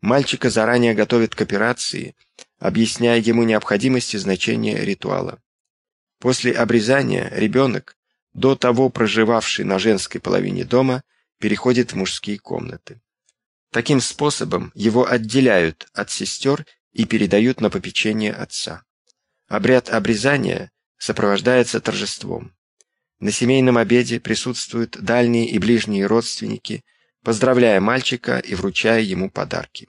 Мальчика заранее готовят к операции, объясняя ему необходимость и значение ритуала. После обрезания ребенок, до того проживавший на женской половине дома, переходит в мужские комнаты. Таким способом его отделяют от сестер и передают на попечение отца. Обряд обрезания сопровождается торжеством. На семейном обеде присутствуют дальние и ближние родственники, поздравляя мальчика и вручая ему подарки.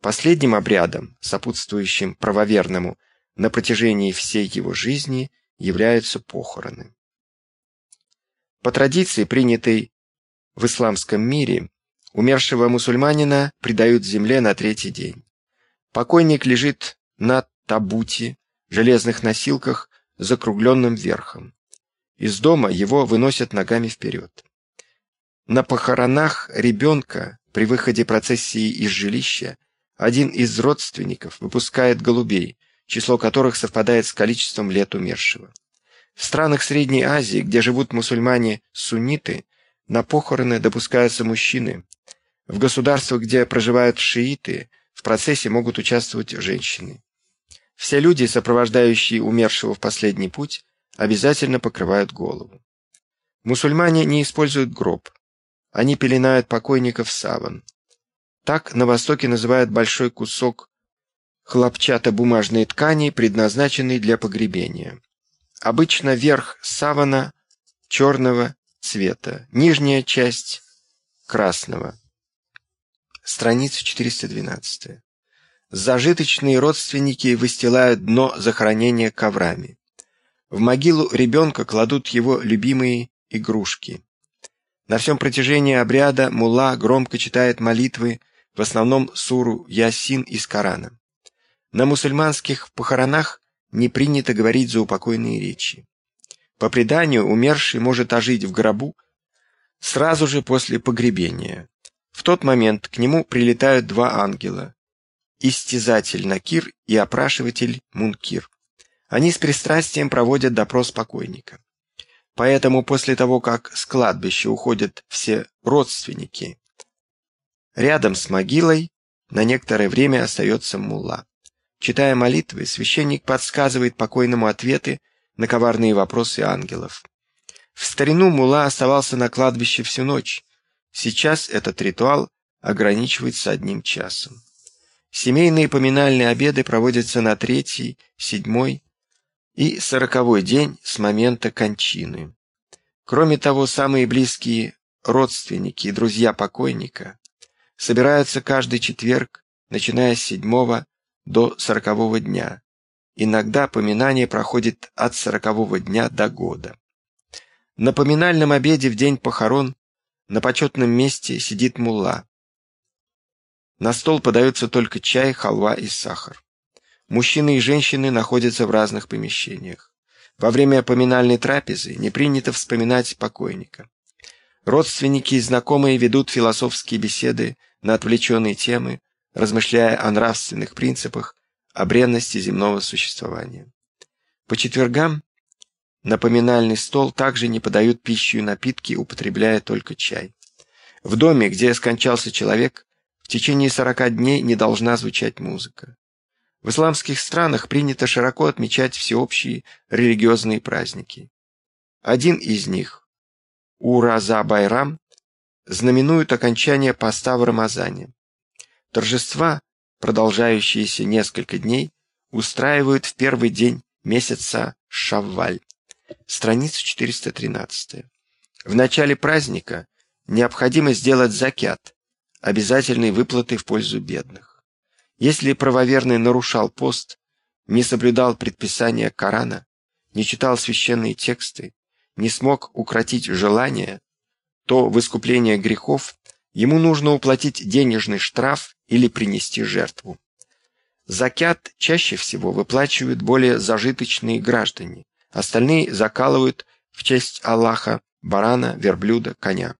Последним обрядом, сопутствующим правоверному на протяжении всей его жизни, являются похороны. По традиции, принятой в исламском мире, умершего мусульманина предают земле на третий день. Покойник лежит на табуте, железных носилках закругленным верхом. Из дома его выносят ногами вперед. На похоронах ребенка при выходе процессии из жилища один из родственников выпускает голубей, число которых совпадает с количеством лет умершего. В странах Средней Азии, где живут мусульмане-сунниты, на похороны допускаются мужчины. В государствах, где проживают шииты, в процессе могут участвовать женщины. Все люди, сопровождающие умершего в последний путь, обязательно покрывают голову. Мусульмане не используют гроб. Они пеленают покойников саван. Так на Востоке называют большой кусок хлопчатобумажной ткани, предназначенный для погребения. Обычно верх савана черного цвета, нижняя часть красного. Страница 412. Зажиточные родственники выстилают дно захоронения коврами. В могилу ребенка кладут его любимые игрушки. На всем протяжении обряда мулла громко читает молитвы, в основном суру Ясин из Корана. На мусульманских похоронах не принято говорить заупокойные речи. По преданию, умерший может ожить в гробу сразу же после погребения. В тот момент к нему прилетают два ангела истязатель Накир и опрашиватель Мункир. Они с пристрастием проводят допрос покойника. Поэтому после того, как с кладбища уходят все родственники, рядом с могилой на некоторое время остается мулла. Читая молитвы, священник подсказывает покойному ответы на коварные вопросы ангелов. В старину мулла оставался на кладбище всю ночь. Сейчас этот ритуал ограничивается одним часом. Семейные поминальные обеды проводятся на третий, седьмой и сороковой день с момента кончины. Кроме того, самые близкие родственники и друзья покойника собираются каждый четверг, начиная с седьмого до сорокового дня. Иногда поминание проходит от сорокового дня до года. На поминальном обеде в день похорон на почетном месте сидит мулла. На стол подаются только чай, халва и сахар. Мужчины и женщины находятся в разных помещениях. Во время поминальной трапезы не принято вспоминать покойника. Родственники и знакомые ведут философские беседы на отвлеченные темы, размышляя о нравственных принципах, о бренности земного существования. По четвергам на поминальный стол также не подают пищу и напитки, употребляя только чай. В доме, где скончался человек, в течение сорока дней не должна звучать музыка. В исламских странах принято широко отмечать всеобщие религиозные праздники. Один из них, Ураза Байрам, знаменует окончание поста в Рамазане. Торжества, продолжающиеся несколько дней, устраивают в первый день месяца Шавваль. Страница 413. В начале праздника необходимо сделать закят, обязательные выплаты в пользу бедных. Если правоверный нарушал пост, не соблюдал предписания Корана, не читал священные тексты, не смог укротить желания, то в искупление грехов ему нужно уплатить денежный штраф или принести жертву. Закят чаще всего выплачивают более зажиточные граждане, остальные закалывают в честь Аллаха барана, верблюда, коня.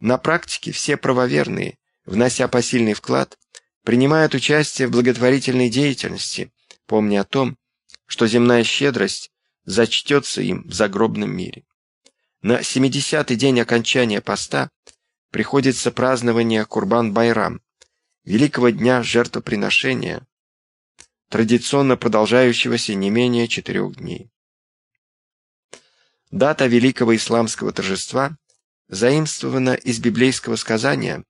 На практике все правоверные, внося посильный вклад, принимают участие в благотворительной деятельности, помня о том, что земная щедрость зачтется им в загробном мире. На 70-й день окончания поста приходится празднование Курбан-Байрам, великого дня жертвоприношения, традиционно продолжающегося не менее четырех дней. Дата великого исламского торжества заимствована из библейского сказания,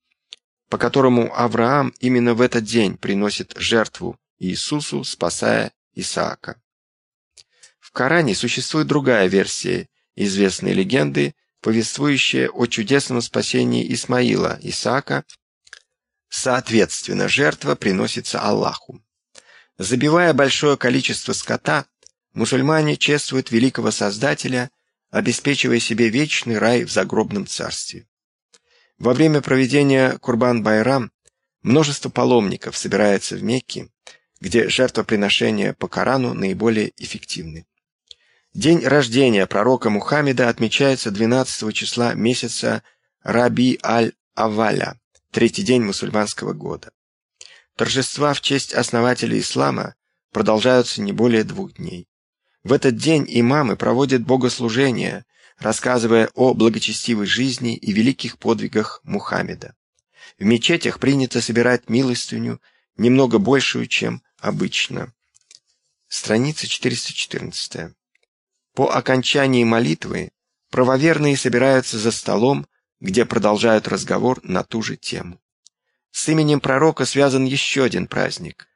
по которому Авраам именно в этот день приносит жертву Иисусу, спасая Исаака. В Коране существует другая версия известной легенды, повествующая о чудесном спасении Исмаила, Исаака. Соответственно, жертва приносится Аллаху. Забивая большое количество скота, мусульмане чествуют великого Создателя, обеспечивая себе вечный рай в загробном царстве. Во время проведения Курбан-Байрам множество паломников собирается в Мекке, где жертвоприношения по Корану наиболее эффективны. День рождения пророка Мухаммеда отмечается 12 числа месяца Раби Аль-Аваля, третий день мусульманского года. Торжества в честь основателя ислама продолжаются не более двух дней. В этот день имамы проводят богослужения, рассказывая о благочестивой жизни и великих подвигах Мухаммеда. В мечетях принято собирать милостыню, немного большую, чем обычно. Страница 414. По окончании молитвы правоверные собираются за столом, где продолжают разговор на ту же тему. С именем пророка связан еще один праздник.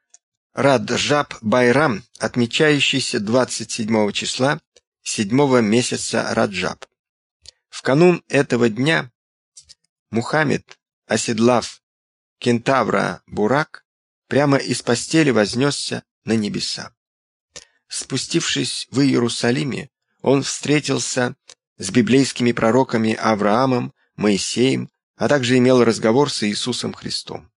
Раджаб Байрам, отмечающийся 27 числа 7 месяца Раджаб. В канун этого дня Мухаммед, оседлав кентавра Бурак, прямо из постели вознесся на небеса. Спустившись в Иерусалиме, он встретился с библейскими пророками Авраамом, Моисеем, а также имел разговор с Иисусом Христом.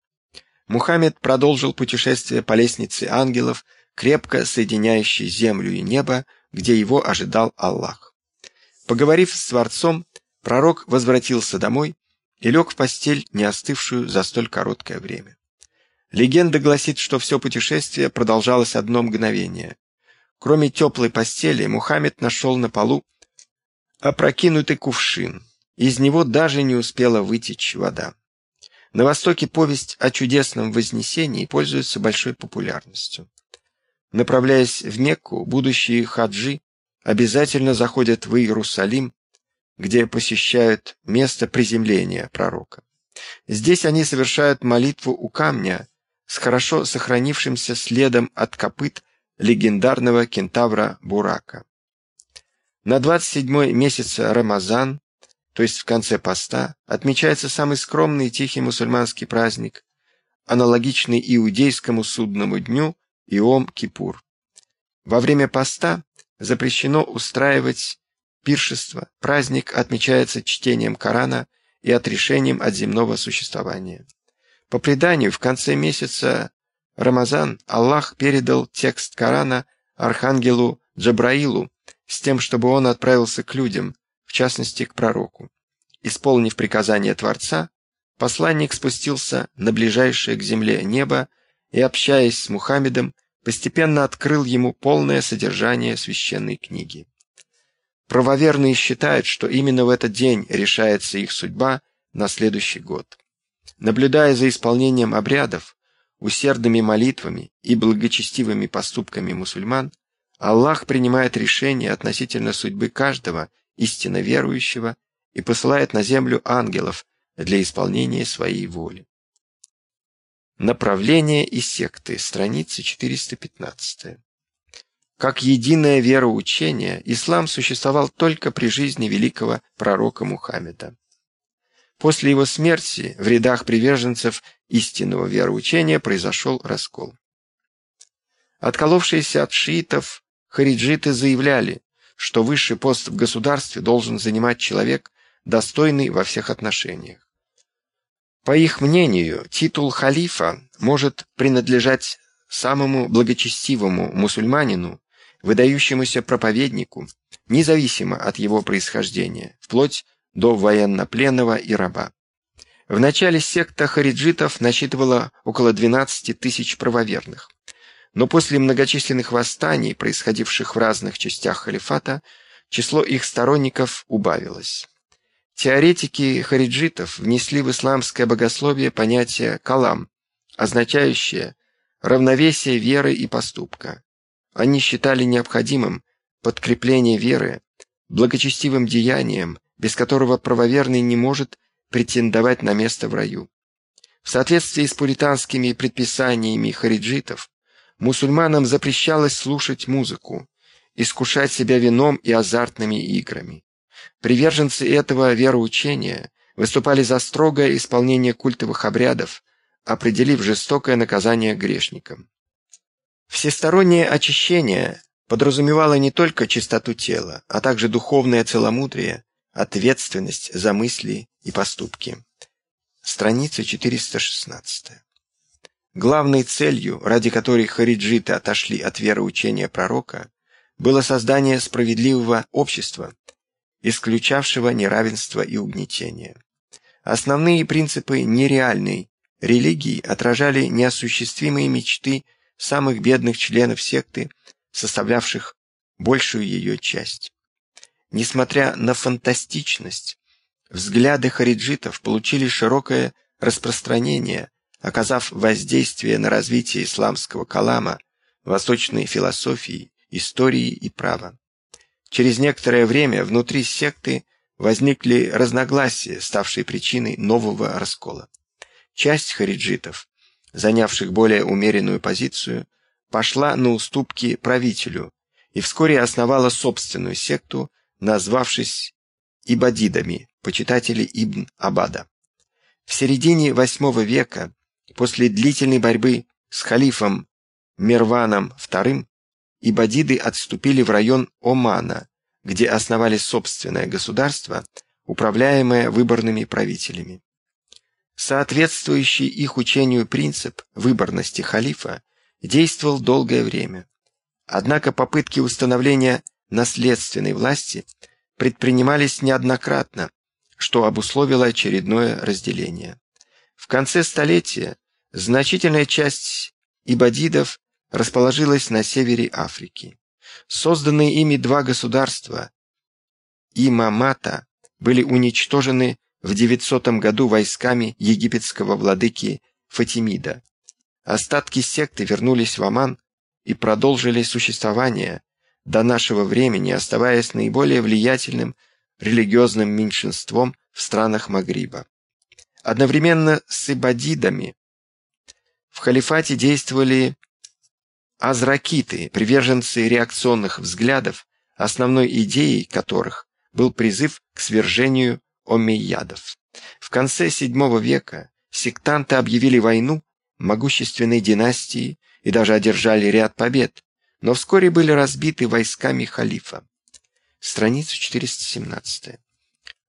Мухаммед продолжил путешествие по лестнице ангелов, крепко соединяющей землю и небо, где его ожидал Аллах. Поговорив с Творцом, пророк возвратился домой и лег в постель, не остывшую за столь короткое время. Легенда гласит, что все путешествие продолжалось одно мгновение. Кроме теплой постели, Мухаммед нашел на полу опрокинутый кувшин. Из него даже не успела вытечь вода. На Востоке повесть о чудесном вознесении пользуется большой популярностью. Направляясь в Мекку, будущие хаджи обязательно заходят в Иерусалим, где посещают место приземления пророка. Здесь они совершают молитву у камня с хорошо сохранившимся следом от копыт легендарного кентавра Бурака. На 27-й месяц Рамазан то есть в конце поста, отмечается самый скромный и тихий мусульманский праздник, аналогичный иудейскому судному дню Иом-Кипур. Во время поста запрещено устраивать пиршество, праздник отмечается чтением Корана и отрешением от земного существования. По преданию, в конце месяца Рамазан Аллах передал текст Корана архангелу Джабраилу с тем, чтобы он отправился к людям, в частности к пророку. Исполнив приказание Творца, посланник спустился на ближайшее к земле небо и, общаясь с Мухаммедом, постепенно открыл ему полное содержание священной книги. Правоверные считают, что именно в этот день решается их судьба на следующий год. Наблюдая за исполнением обрядов, усердными молитвами и благочестивыми поступками мусульман, Аллах принимает решение относительно судьбы каждого истинно верующего и посылает на землю ангелов для исполнения своей воли. Направление и секты, страница 415. Как единое вероучение, ислам существовал только при жизни великого пророка Мухаммеда. После его смерти в рядах приверженцев истинного вероучения произошел раскол. Отколовшиеся от шиитов, хариджиты заявляли, что высший пост в государстве должен занимать человек, достойный во всех отношениях. По их мнению, титул халифа может принадлежать самому благочестивому мусульманину, выдающемуся проповеднику, независимо от его происхождения, вплоть до военнопленного и раба. В начале секта хариджитов насчитывала около 12 тысяч правоверных. Но после многочисленных восстаний, происходивших в разных частях халифата, число их сторонников убавилось. Теоретики хариджитов внесли в исламское богословие понятие «калам», означающее равновесие веры и поступка. Они считали необходимым подкрепление веры благочестивым деянием, без которого правоверный не может претендовать на место в раю. В соответствии с пуританскими предписаниями хариджитов, мусульманам запрещалось слушать музыку, искушать себя вином и азартными играми. Приверженцы этого вероучения выступали за строгое исполнение культовых обрядов, определив жестокое наказание грешникам. Всестороннее очищение подразумевало не только чистоту тела, а также духовное целомудрие, ответственность за мысли и поступки. Страница 416. Главной целью, ради которой хариджиты отошли от вероучения пророка, было создание справедливого общества, исключавшего неравенство и угнетение. Основные принципы нереальной религии отражали неосуществимые мечты самых бедных членов секты, составлявших большую ее часть. Несмотря на фантастичность, взгляды хариджитов получили широкое распространение, оказав воздействие на развитие исламского калама, восточной философии, истории и права. Через некоторое время внутри секты возникли разногласия, ставшие причиной нового раскола. Часть хариджитов, занявших более умеренную позицию, пошла на уступки правителю и вскоре основала собственную секту, назвавшись Ибадидами, почитатели Ибн Абада. В середине VIII века, после длительной борьбы с халифом Мирваном II, Ибадиды отступили в район Омана, где основали собственное государство, управляемое выборными правителями. Соответствующий их учению принцип выборности халифа действовал долгое время. Однако попытки установления наследственной власти предпринимались неоднократно, что обусловило очередное разделение. В конце столетия значительная часть ибадидов расположилась на севере Африки. Созданные ими два государства Имамата были уничтожены в 900 году войсками египетского владыки Фатимида. Остатки секты вернулись в Оман и продолжили существование до нашего времени, оставаясь наиболее влиятельным религиозным меньшинством в странах Магриба. Одновременно с ибадидами в халифате действовали азракиты, приверженцы реакционных взглядов, основной идеей которых был призыв к свержению омейядов. В конце VII века сектанты объявили войну могущественной династии и даже одержали ряд побед, но вскоре были разбиты войсками халифа. Страница 417.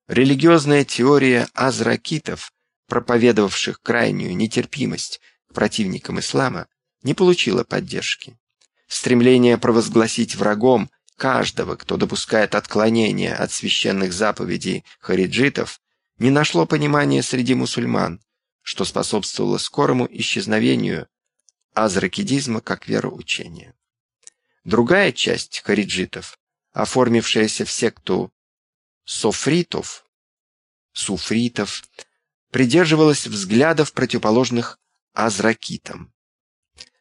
Религиозная теория азракитов, проповедовавших крайнюю нетерпимость к противникам ислама, не получила поддержки. Стремление провозгласить врагом каждого, кто допускает отклонения от священных заповедей хариджитов, не нашло понимания среди мусульман, что способствовало скорому исчезновению азракидизма как вероучения. Другая часть хариджитов, оформившаяся в секту софритов, суфритов, придерживалась взглядов, противоположных азракитам.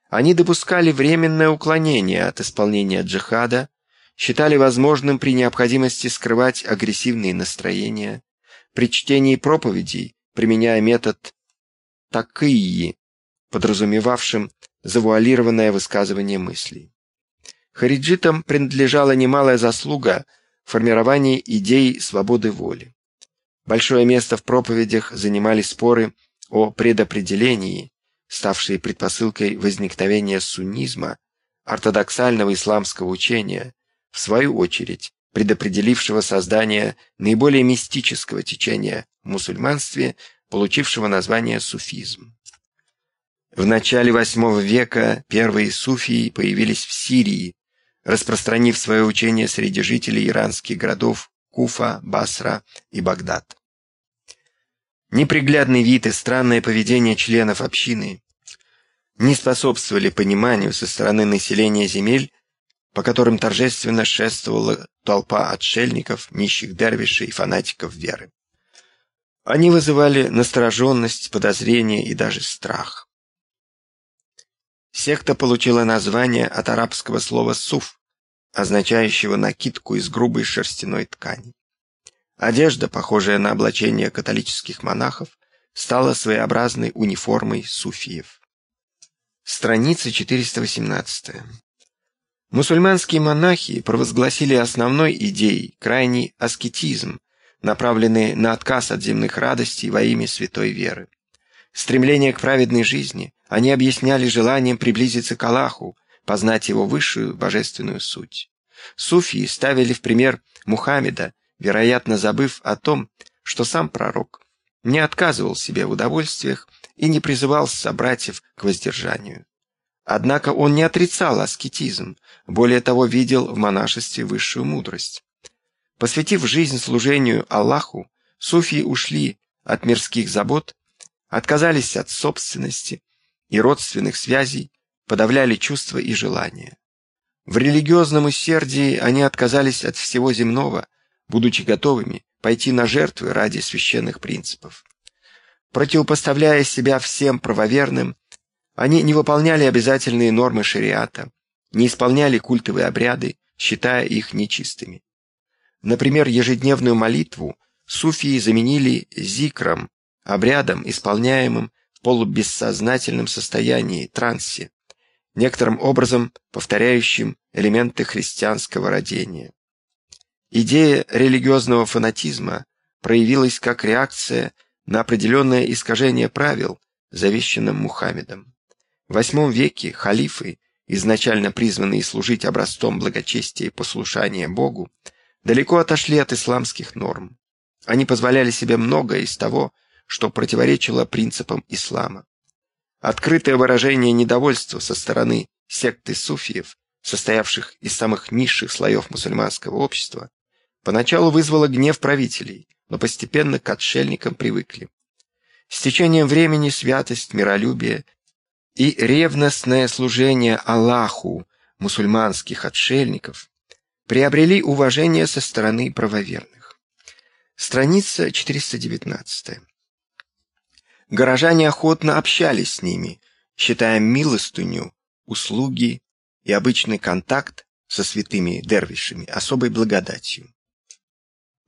Они допускали временное уклонение от исполнения джихада, считали возможным при необходимости скрывать агрессивные настроения, при чтении проповедей, применяя метод такии, подразумевавшим завуалированное высказывание мыслей. Хариджитам принадлежала немалая заслуга в формировании идей свободы воли. Большое место в проповедях занимали споры о предопределении, ставшие предпосылкой возникновения суннизма, ортодоксального исламского учения, в свою очередь предопределившего создание наиболее мистического течения в мусульманстве, получившего название суфизм. В начале VIII века первые суфии появились в Сирии, распространив свое учение среди жителей иранских городов Куфа, Басра и Багдад. Неприглядный вид и странное поведение членов общины не способствовали пониманию со стороны населения земель, по которым торжественно шествовала толпа отшельников, нищих дервишей и фанатиков веры. Они вызывали настороженность, подозрение и даже страх. Секта получила название от арабского слова «суф», означающего накидку из грубой шерстяной ткани. Одежда, похожая на облачение католических монахов, стала своеобразной униформой суфиев. Страница 418. Мусульманские монахи провозгласили основной идеей крайний аскетизм, направленные на отказ от земных радостей во имя святой веры. Стремление к праведной жизни они объясняли желанием приблизиться к Аллаху, познать его высшую божественную суть. Суфии ставили в пример Мухаммеда, вероятно, забыв о том, что сам пророк не отказывал себе в удовольствиях и не призывал собратьев к воздержанию. Однако он не отрицал аскетизм, более того, видел в монашестве высшую мудрость. Посвятив жизнь служению Аллаху, суфии ушли от мирских забот, отказались от собственности и родственных связей, подавляли чувства и желания. В религиозном усердии они отказались от всего земного, будучи готовыми пойти на жертвы ради священных принципов. Противопоставляя себя всем правоверным, они не выполняли обязательные нормы шариата, не исполняли культовые обряды, считая их нечистыми. Например, ежедневную молитву суфии заменили зикром, обрядом, исполняемым в полубессознательном состоянии, трансе, некоторым образом повторяющим элементы христианского родения. Идея религиозного фанатизма проявилась как реакция на определенное искажение правил, завещанным Мухаммедом. В VIII веке халифы, изначально призванные служить образцом благочестия и послушания Богу, далеко отошли от исламских норм. Они позволяли себе многое из того, что противоречило принципам ислама. Открытое выражение недовольства со стороны секты суфиев, состоявших из самых низших слоев мусульманского общества, поначалу вызвало гнев правителей, но постепенно к отшельникам привыкли. С течением времени святость, миролюбие и ревностное служение Аллаху мусульманских отшельников приобрели уважение со стороны правоверных. Страница 419. Горожане охотно общались с ними, считая милостыню, услуги и обычный контакт со святыми дервишами особой благодатью.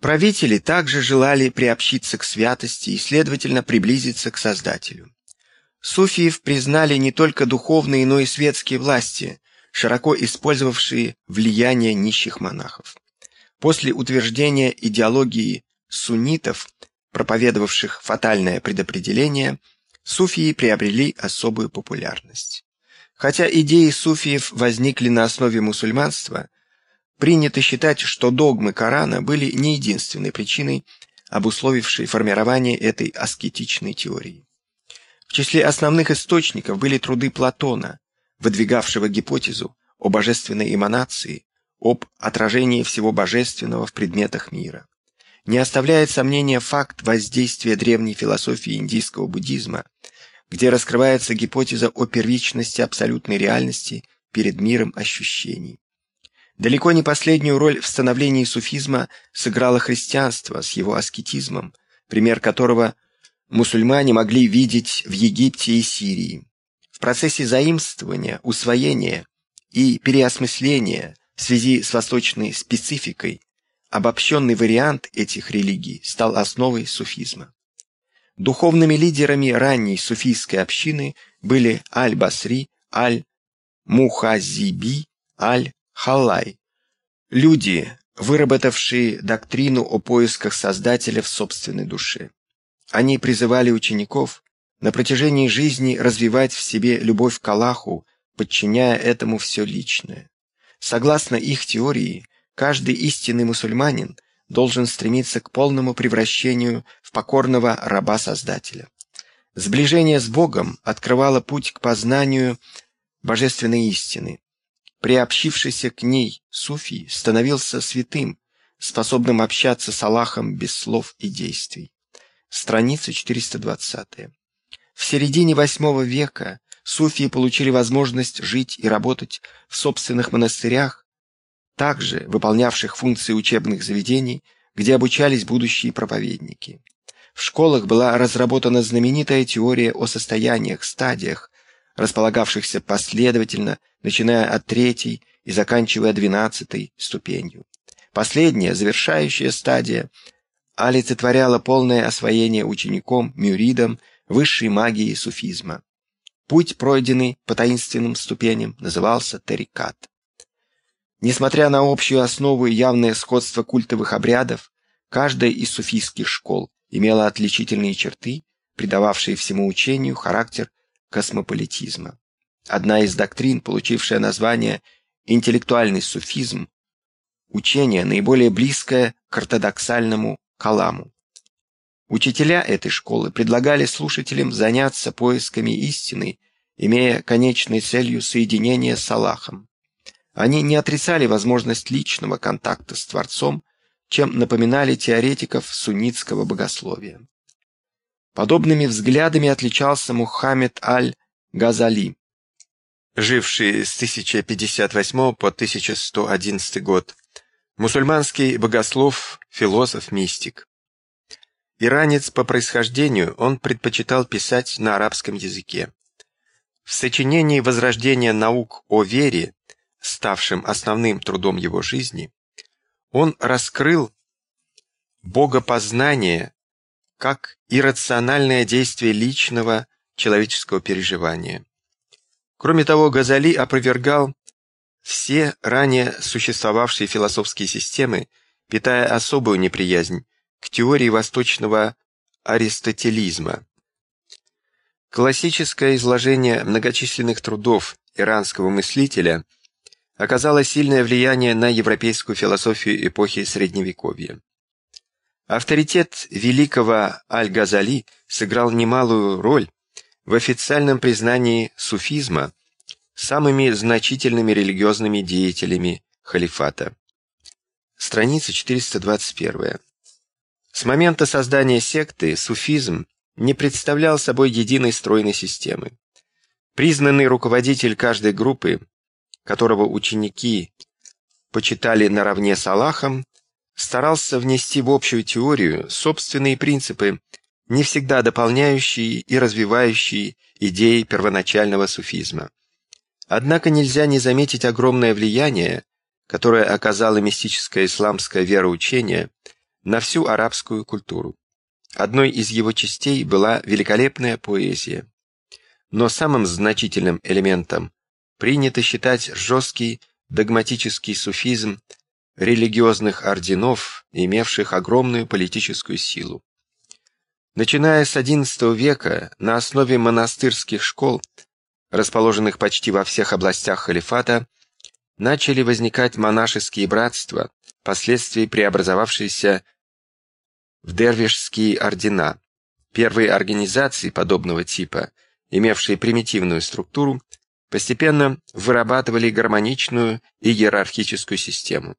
Правители также желали приобщиться к святости и, следовательно, приблизиться к Создателю. Суфиев признали не только духовные, но и светские власти, широко использовавшие влияние нищих монахов. После утверждения идеологии суннитов, проповедовавших фатальное предопределение, суфии приобрели особую популярность. Хотя идеи суфиев возникли на основе мусульманства, принято считать, что догмы Корана были не единственной причиной, обусловившей формирование этой аскетичной теории. В числе основных источников были труды Платона, выдвигавшего гипотезу о божественной эманации, об отражении всего божественного в предметах мира. Не оставляет сомнения факт воздействия древней философии индийского буддизма, где раскрывается гипотеза о первичности абсолютной реальности перед миром ощущений. Далеко не последнюю роль в становлении суфизма сыграло христианство с его аскетизмом, пример которого мусульмане могли видеть в Египте и Сирии. В процессе заимствования, усвоения и переосмысления в связи с восточной спецификой обобщенный вариант этих религий стал основой суфизма. Духовными лидерами ранней суфийской общины были Аль-Басри, Аль-Мухазиби, Аль-Халай. Люди, выработавшие доктрину о поисках Создателя в собственной душе. Они призывали учеников на протяжении жизни развивать в себе любовь к Аллаху, подчиняя этому все личное. Согласно их теории, каждый истинный мусульманин должен стремиться к полному превращению в покорного раба Создателя. Сближение с Богом открывало путь к познанию божественной истины. приобщившийся к ней суфий становился святым, способным общаться с Аллахом без слов и действий. Страница 420. В середине VIII века суфии получили возможность жить и работать в собственных монастырях, также выполнявших функции учебных заведений, где обучались будущие проповедники. В школах была разработана знаменитая теория о состояниях, стадиях, располагавшихся последовательно, начиная от третьей и заканчивая двенадцатой ступенью. Последняя, завершающая стадия, олицетворяла полное освоение учеником, мюридом, высшей магии суфизма. Путь, пройденный по таинственным ступеням, назывался тарикат. Несмотря на общую основу и явное сходство культовых обрядов, каждая из суфийских школ имела отличительные черты, придававшие всему учению характер космополитизма. Одна из доктрин, получившая название «интеллектуальный суфизм», учение, наиболее близкое к ортодоксальному каламу. Учителя этой школы предлагали слушателям заняться поисками истины, имея конечной целью соединение с Аллахом. Они не отрицали возможность личного контакта с Творцом, чем напоминали теоретиков суннитского богословия. Подобными взглядами отличался Мухаммед аль-Газали, живший с 1058 по 1111 год, мусульманский богослов, философ, мистик. Иранец по происхождению, он предпочитал писать на арабском языке. В сочинении «Возрождение наук о вере», ставшем основным трудом его жизни, он раскрыл богопознание как иррациональное действие личного человеческого переживания. Кроме того, Газали опровергал все ранее существовавшие философские системы, питая особую неприязнь к теории восточного аристотелизма. Классическое изложение многочисленных трудов иранского мыслителя оказало сильное влияние на европейскую философию эпохи Средневековья. Авторитет великого Аль-Газали сыграл немалую роль в официальном признании суфизма самыми значительными религиозными деятелями халифата. Страница 421. С момента создания секты суфизм не представлял собой единой стройной системы. Признанный руководитель каждой группы, которого ученики почитали наравне с Аллахом, старался внести в общую теорию собственные принципы, не всегда дополняющие и развивающие идеи первоначального суфизма. Однако нельзя не заметить огромное влияние, которое оказало мистическое исламское вероучение на всю арабскую культуру. Одной из его частей была великолепная поэзия. Но самым значительным элементом принято считать жесткий догматический суфизм религиозных орденов, имевших огромную политическую силу. Начиная с XI века, на основе монастырских школ, расположенных почти во всех областях халифата, начали возникать монашеские братства, впоследствии преобразовавшиеся в дервишские ордена. Первые организации подобного типа, имевшие примитивную структуру, постепенно вырабатывали гармоничную и иерархическую систему.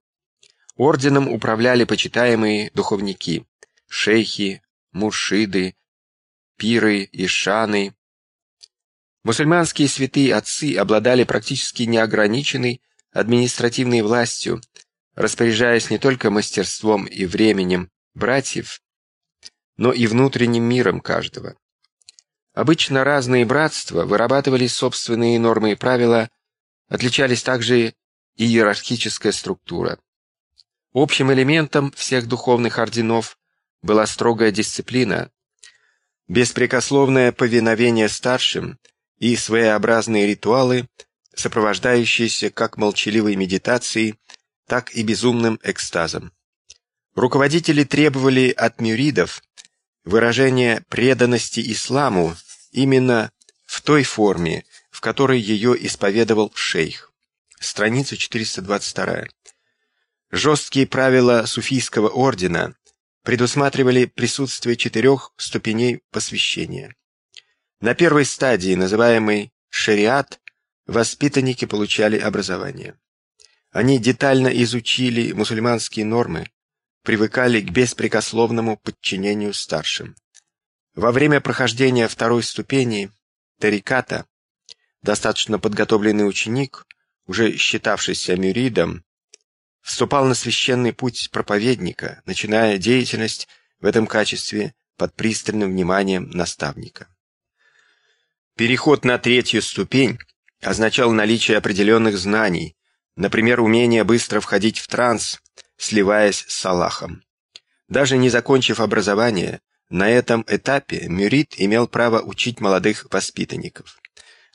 Орденом управляли почитаемые духовники, шейхи, муршиды, пиры и шаны. Мусульманские святые отцы обладали практически неограниченной административной властью, распоряжаясь не только мастерством и временем братьев, но и внутренним миром каждого. Обычно разные братства вырабатывали собственные нормы и правила, отличались также и иерархическая структура. Общим элементом всех духовных орденов была строгая дисциплина, беспрекословное повиновение старшим и своеобразные ритуалы, сопровождающиеся как молчаливой медитацией, так и безумным экстазом. Руководители требовали от мюридов выражения преданности исламу именно в той форме, в которой ее исповедовал шейх. Страница 422. Жесткие правила суфийского ордена предусматривали присутствие четырех ступеней посвящения. На первой стадии, называемой шариат, воспитанники получали образование. Они детально изучили мусульманские нормы, привыкали к беспрекословному подчинению старшим. Во время прохождения второй ступени тариката достаточно подготовленный ученик, уже считавшийся мюридом, вступал на священный путь проповедника, начиная деятельность в этом качестве под пристальным вниманием наставника. Переход на третью ступень означал наличие определенных знаний, например, умение быстро входить в транс, сливаясь с Аллахом. Даже не закончив образование, на этом этапе Мюрит имел право учить молодых воспитанников.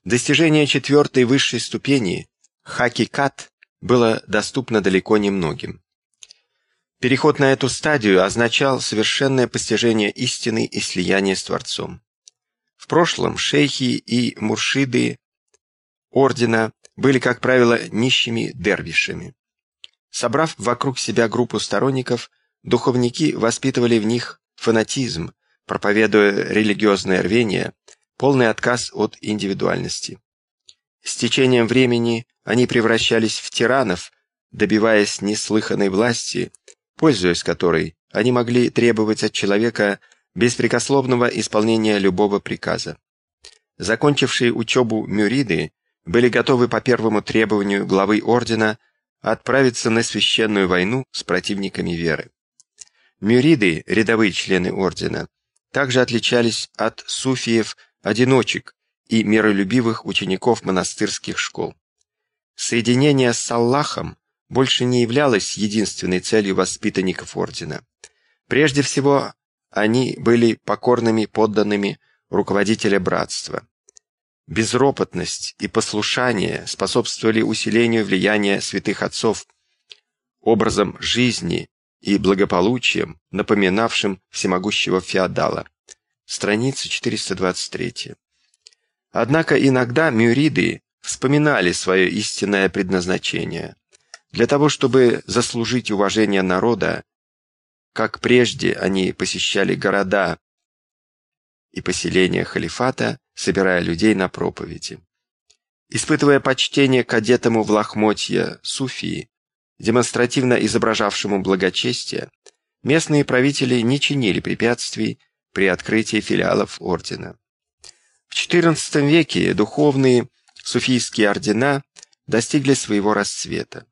Достижение четвертой высшей ступени, хакикат, было доступно далеко не многим. Переход на эту стадию означал совершенное постижение истины и слияние с Творцом. В прошлом шейхи и муршиды ордена были, как правило, нищими дервишами. Собрав вокруг себя группу сторонников, духовники воспитывали в них фанатизм, проповедуя религиозное рвение, полный отказ от индивидуальности. С течением времени они превращались в тиранов, добиваясь неслыханной власти, пользуясь которой они могли требовать от человека беспрекословного исполнения любого приказа. Закончившие учебу мюриды были готовы по первому требованию главы ордена отправиться на священную войну с противниками веры. Мюриды, рядовые члены ордена, также отличались от суфиев-одиночек и миролюбивых учеников монастырских школ. Соединение с Аллахом больше не являлось единственной целью воспитанников ордена. Прежде всего, они были покорными подданными руководителя братства. Безропотность и послушание способствовали усилению влияния святых отцов, образом жизни и благополучием, напоминавшим всемогущего феодала. Страница 423. Однако иногда мюриды вспоминали свое истинное предназначение. Для того, чтобы заслужить уважение народа, как прежде они посещали города и поселения халифата, собирая людей на проповеди. Испытывая почтение к одетому в лохмотья суфии, демонстративно изображавшему благочестие, местные правители не чинили препятствий при открытии филиалов ордена. В XIV веке духовные суфийские ордена достигли своего расцвета.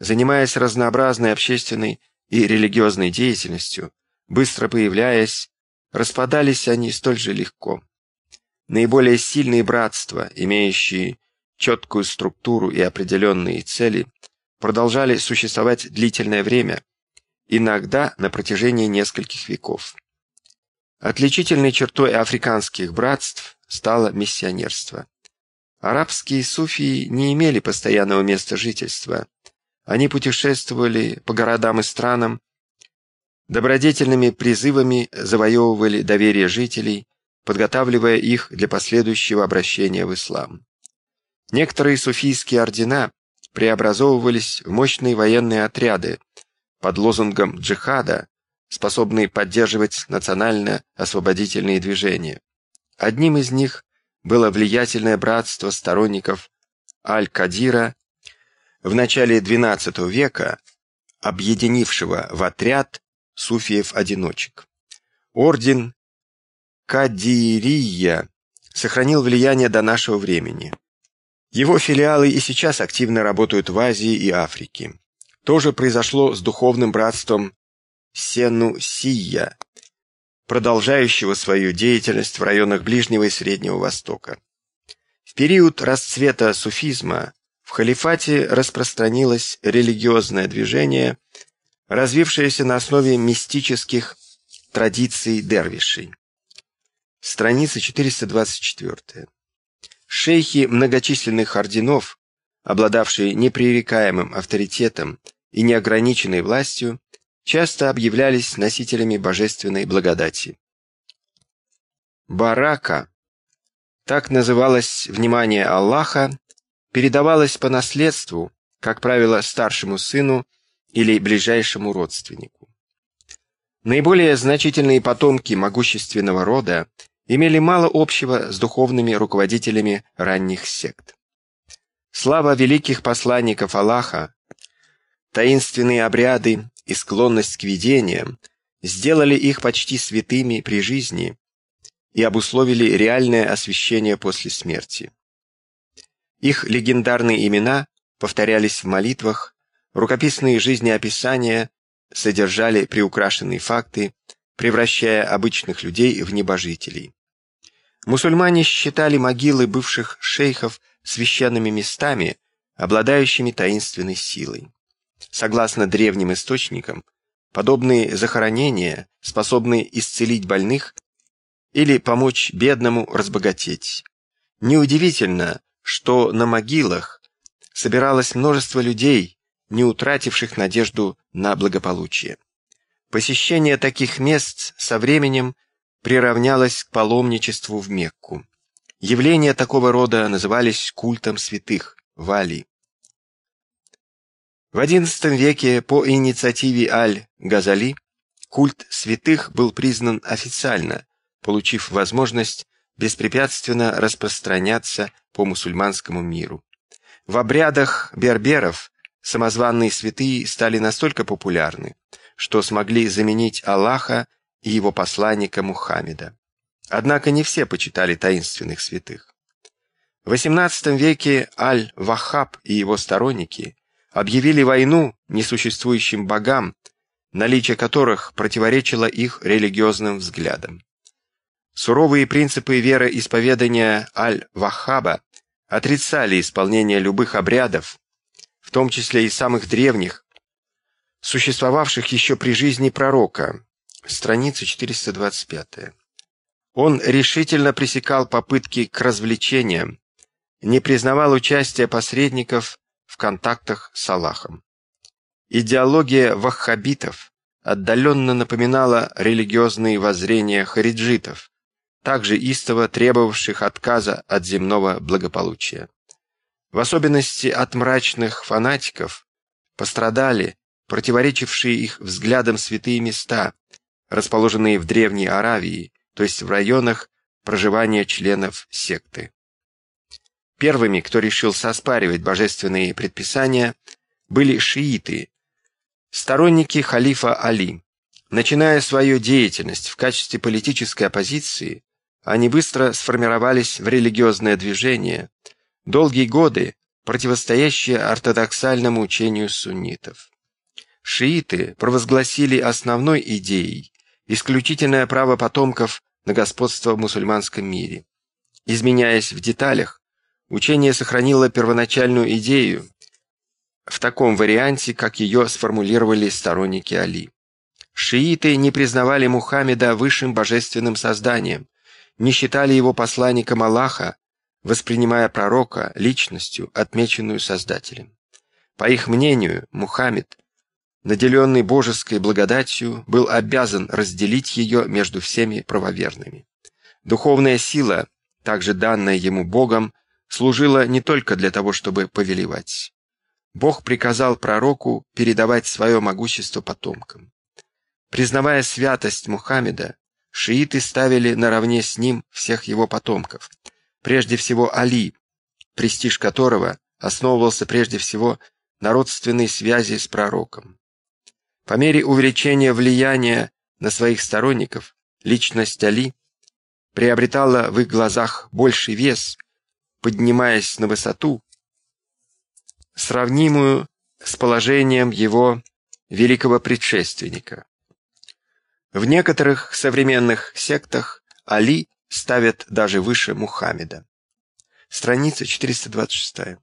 Занимаясь разнообразной общественной и религиозной деятельностью, быстро появляясь, распадались они столь же легко. Наиболее сильные братства, имеющие четкую структуру и определенные цели, продолжали существовать длительное время, иногда на протяжении нескольких веков. Отличительной чертой африканских братств стало миссионерство. Арабские суфии не имели постоянного места жительства. Они путешествовали по городам и странам, добродетельными призывами завоевывали доверие жителей, подготавливая их для последующего обращения в ислам. Некоторые суфийские ордена преобразовывались в мощные военные отряды под лозунгом джихада, способные поддерживать национально-освободительные движения. Одним из них было влиятельное братство сторонников Аль-Кадира в начале XII века, объединившего в отряд суфиев-одиночек. Орден Кадирия сохранил влияние до нашего времени. Его филиалы и сейчас активно работают в Азии и Африке. То же произошло с духовным братством Сенусия, продолжающего свою деятельность в районах Ближнего и Среднего Востока. В период расцвета суфизма в халифате распространилось религиозное движение, развившееся на основе мистических традиций дервишей. Страница 424. Шейхи многочисленных орденов, обладавшие непререкаемым авторитетом и неограниченной властью, часто объявлялись носителями божественной благодати. Барака, так называлось внимание Аллаха, передавалось по наследству, как правило, старшему сыну или ближайшему родственнику. Наиболее значительные потомки могущественного рода имели мало общего с духовными руководителями ранних сект. Слава великих посланников Аллаха, таинственные обряды и склонность к видениям сделали их почти святыми при жизни и обусловили реальное освящение после смерти. Их легендарные имена повторялись в молитвах, рукописные жизнеописания содержали приукрашенные факты, превращая обычных людей в небожителей. Мусульмане считали могилы бывших шейхов священными местами, обладающими таинственной силой. Согласно древним источникам, подобные захоронения способны исцелить больных или помочь бедному разбогатеть. Неудивительно, что на могилах собиралось множество людей, не утративших надежду на благополучие. Посещение таких мест со временем приравнялось к паломничеству в Мекку. Явления такого рода назывались культом святых, вали. В XI веке по инициативе Аль-Газали культ святых был признан официально, получив возможность беспрепятственно распространяться по мусульманскому миру. В обрядах берберов самозванные святые стали настолько популярны, что смогли заменить Аллаха и его посланника Мухаммеда. Однако не все почитали таинственных святых. В XVIII веке Аль-Вахаб и его сторонники объявили войну несуществующим богам, наличие которых противоречило их религиозным взглядам. Суровые принципы вероисповедания Аль-Вахаба отрицали исполнение любых обрядов, в том числе и самых древних, существовавших еще при жизни пророка, страница 425. Он решительно пресекал попытки к развлечениям, не признавал участия посредников в контактах с Аллахом. Идеология ваххабитов отдаленно напоминала религиозные воззрения хариджитов, также истово требовавших отказа от земного благополучия. В особенности от мрачных фанатиков пострадали противоречившие их взглядам святые места, расположенные в Древней Аравии, то есть в районах проживания членов секты. Первыми, кто решил соспаривать божественные предписания, были шииты, сторонники халифа Али. Начиная свою деятельность в качестве политической оппозиции, они быстро сформировались в религиозное движение, долгие годы противостоящее ортодоксальному учению суннитов. Шииты провозгласили основной идеей исключительное право потомков на господство в мусульманском мире. Изменяясь в деталях, учение сохранило первоначальную идею в таком варианте, как ее сформулировали сторонники Али. Шииты не признавали Мухаммеда высшим божественным созданием, не считали его посланником Аллаха, воспринимая пророка личностью, отмеченную Создателем. По их мнению, Мухаммед наделенный божеской благодатью, был обязан разделить ее между всеми правоверными. Духовная сила, также данная ему Богом, служила не только для того, чтобы повелевать. Бог приказал пророку передавать свое могущество потомкам. Признавая святость Мухаммеда, шииты ставили наравне с ним всех его потомков, прежде всего Али, престиж которого основывался прежде всего на родственной связи с пророком. По мере увеличения влияния на своих сторонников, личность Али приобретала в их глазах больший вес, поднимаясь на высоту, сравнимую с положением его великого предшественника. В некоторых современных сектах Али ставят даже выше Мухаммеда. Страница 426.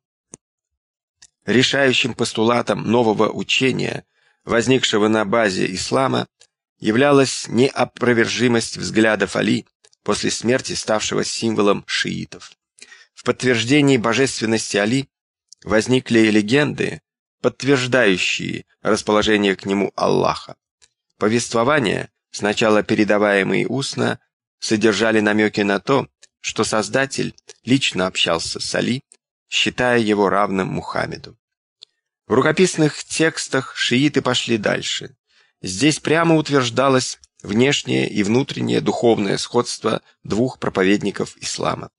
Решающим постулатом нового учения – возникшего на базе ислама, являлась неопровержимость взглядов Али, после смерти ставшего символом шиитов. В подтверждении божественности Али возникли легенды, подтверждающие расположение к нему Аллаха. Повествования, сначала передаваемые устно, содержали намеки на то, что Создатель лично общался с Али, считая его равным Мухаммеду. В рукописных текстах шииты пошли дальше. Здесь прямо утверждалось внешнее и внутреннее духовное сходство двух проповедников ислама.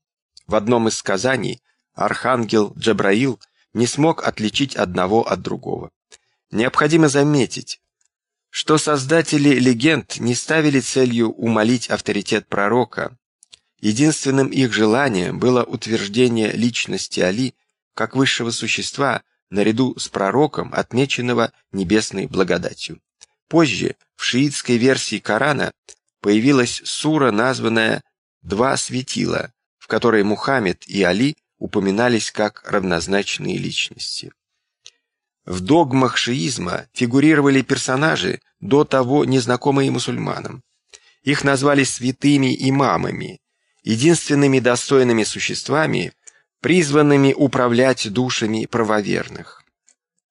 В одном из сказаний архангел Джабраил не смог отличить одного от другого. Необходимо заметить, что создатели легенд не ставили целью умолить авторитет пророка. Единственным их желанием было утверждение личности Али как высшего существа наряду с пророком, отмеченного небесной благодатью. Позже, в шиитской версии Корана, появилась сура, названная «Два светила», в которой Мухаммед и Али упоминались как равнозначные личности. В догмах шиизма фигурировали персонажи, до того незнакомые мусульманам. Их назвали святыми имамами, единственными достойными существами, призванными управлять душами правоверных.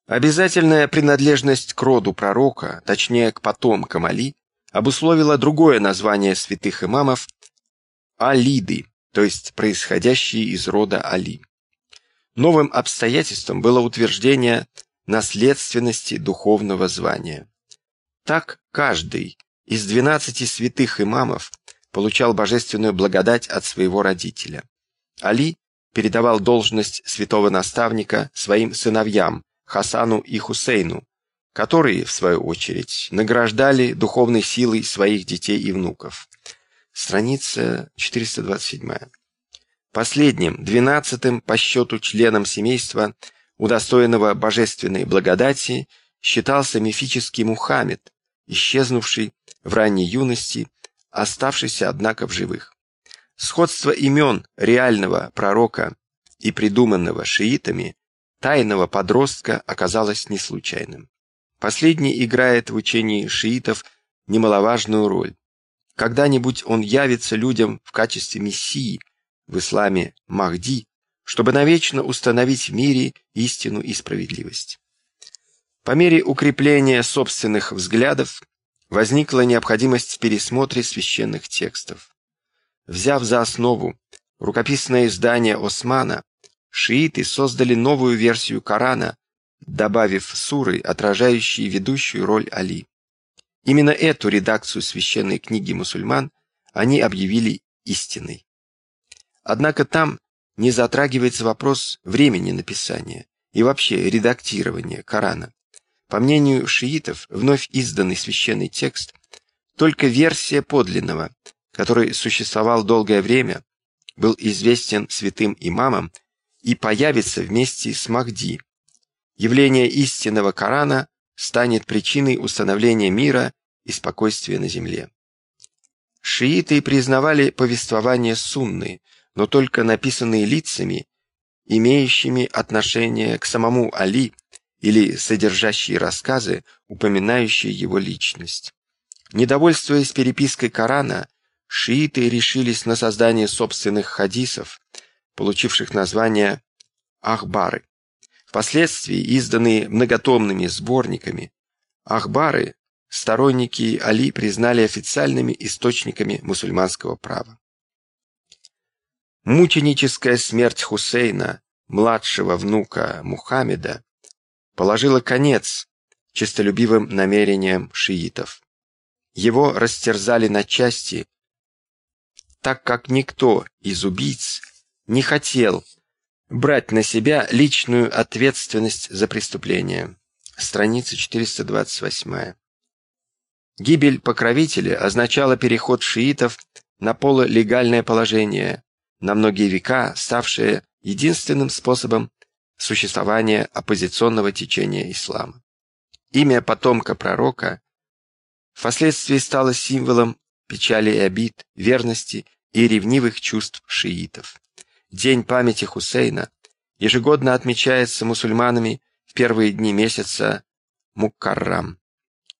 Обязательная принадлежность к роду пророка, точнее к потомкам Али, обусловила другое название святых имамов – Алиды, то есть происходящие из рода Али. Новым обстоятельством было утверждение наследственности духовного звания. Так каждый из двенадцати святых имамов получал божественную благодать от своего родителя. Али передавал должность святого наставника своим сыновьям Хасану и Хусейну, которые, в свою очередь, награждали духовной силой своих детей и внуков. Страница 427. Последним, двенадцатым по счету членом семейства, удостоенного божественной благодати, считался мифический Мухаммед, исчезнувший в ранней юности, оставшийся, однако, в живых. Сходство имен реального пророка и придуманного шиитами тайного подростка оказалось не случайным. Последний играет в учении шиитов немаловажную роль. Когда-нибудь он явится людям в качестве мессии, в исламе Махди, чтобы навечно установить в мире истину и справедливость. По мере укрепления собственных взглядов возникла необходимость в пересмотре священных текстов. Взяв за основу рукописное издание Османа, шииты создали новую версию Корана, добавив суры, отражающие ведущую роль Али. Именно эту редакцию священной книги мусульман они объявили истиной. Однако там не затрагивается вопрос времени написания и вообще редактирования Корана. По мнению шиитов, вновь изданный священный текст – только версия подлинного, который существовал долгое время, был известен святым имамам и появится вместе с Махди. Явление истинного Корана станет причиной установления мира и спокойствия на земле. Шииты признавали повествование сунны, но только написанные лицами, имеющими отношение к самому Али – или содержащие рассказы, упоминающие его личность. Недовольствуясь перепиской Корана, шииты решились на создание собственных хадисов, получивших название «Ахбары». Впоследствии изданные многотомными сборниками, Ахбары сторонники Али признали официальными источниками мусульманского права. Мученическая смерть Хусейна, младшего внука Мухаммеда, положила конец честолюбивым намерениям шиитов. Его растерзали на части, так как никто из убийц не хотел брать на себя личную ответственность за преступление. Страница 428. Гибель покровителя означала переход шиитов на полулегальное положение, на многие века ставшее единственным способом существования оппозиционного течения ислама. Имя потомка пророка впоследствии стало символом печали и обид, верности и ревнивых чувств шиитов. День памяти Хусейна ежегодно отмечается мусульманами в первые дни месяца Муккаррам.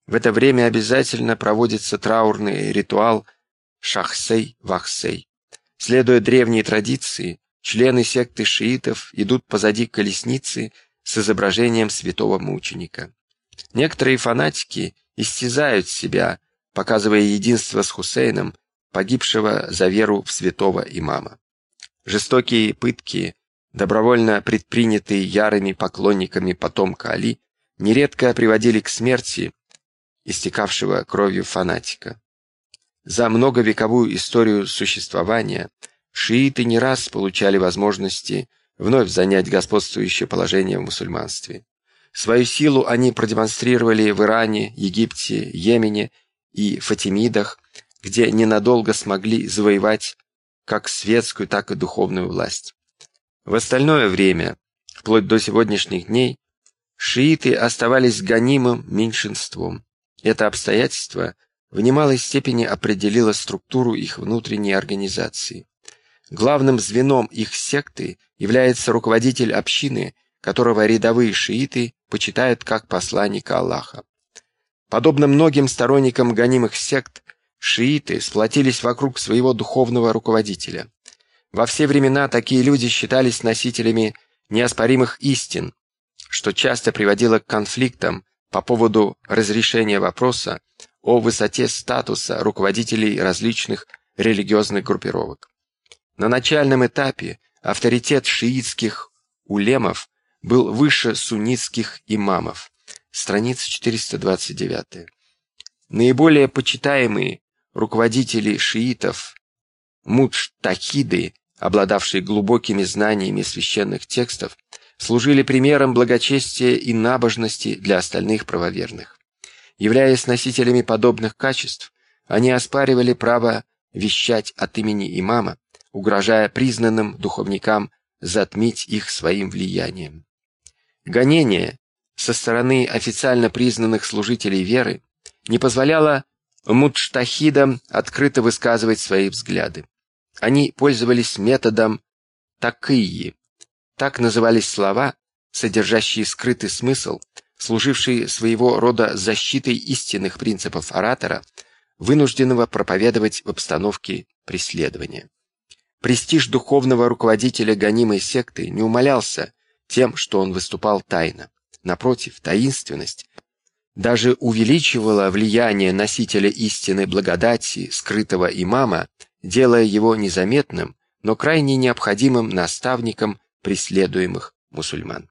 В это время обязательно проводится траурный ритуал Шахсей-Вахсей. Следуя древней традиции, Члены секты шиитов идут позади колесницы с изображением святого мученика. Некоторые фанатики истязают себя, показывая единство с Хусейном, погибшего за веру в святого имама. Жестокие пытки, добровольно предпринятые ярыми поклонниками потомка Али, нередко приводили к смерти истекавшего кровью фанатика. За многовековую историю существования – Шииты не раз получали возможности вновь занять господствующее положение в мусульманстве. Свою силу они продемонстрировали в Иране, Египте, Йемене и Фатимидах, где ненадолго смогли завоевать как светскую, так и духовную власть. В остальное время, вплоть до сегодняшних дней, шииты оставались гонимым меньшинством. Это обстоятельство в немалой степени определило структуру их внутренней организации. Главным звеном их секты является руководитель общины, которого рядовые шииты почитают как посланника Аллаха. Подобно многим сторонникам гонимых сект, шииты сплотились вокруг своего духовного руководителя. Во все времена такие люди считались носителями неоспоримых истин, что часто приводило к конфликтам по поводу разрешения вопроса о высоте статуса руководителей различных религиозных группировок. На начальном этапе авторитет шиитских улемов был выше суннитских имамов. Страница 429. Наиболее почитаемые руководители шиитов, мудштахиды, обладавшие глубокими знаниями священных текстов, служили примером благочестия и набожности для остальных правоверных. Являясь носителями подобных качеств, они оспаривали право вещать от имени имама, угрожая признанным духовникам затмить их своим влиянием. Гонение со стороны официально признанных служителей веры не позволяло мудштахидам открыто высказывать свои взгляды. Они пользовались методом такыи. Так назывались слова, содержащие скрытый смысл, служившие своего рода защитой истинных принципов оратора, вынужденного проповедовать в обстановке преследования. Престиж духовного руководителя гонимой секты не умалялся тем, что он выступал тайно. Напротив, таинственность даже увеличивала влияние носителя истины благодати, скрытого имама, делая его незаметным, но крайне необходимым наставником преследуемых мусульман.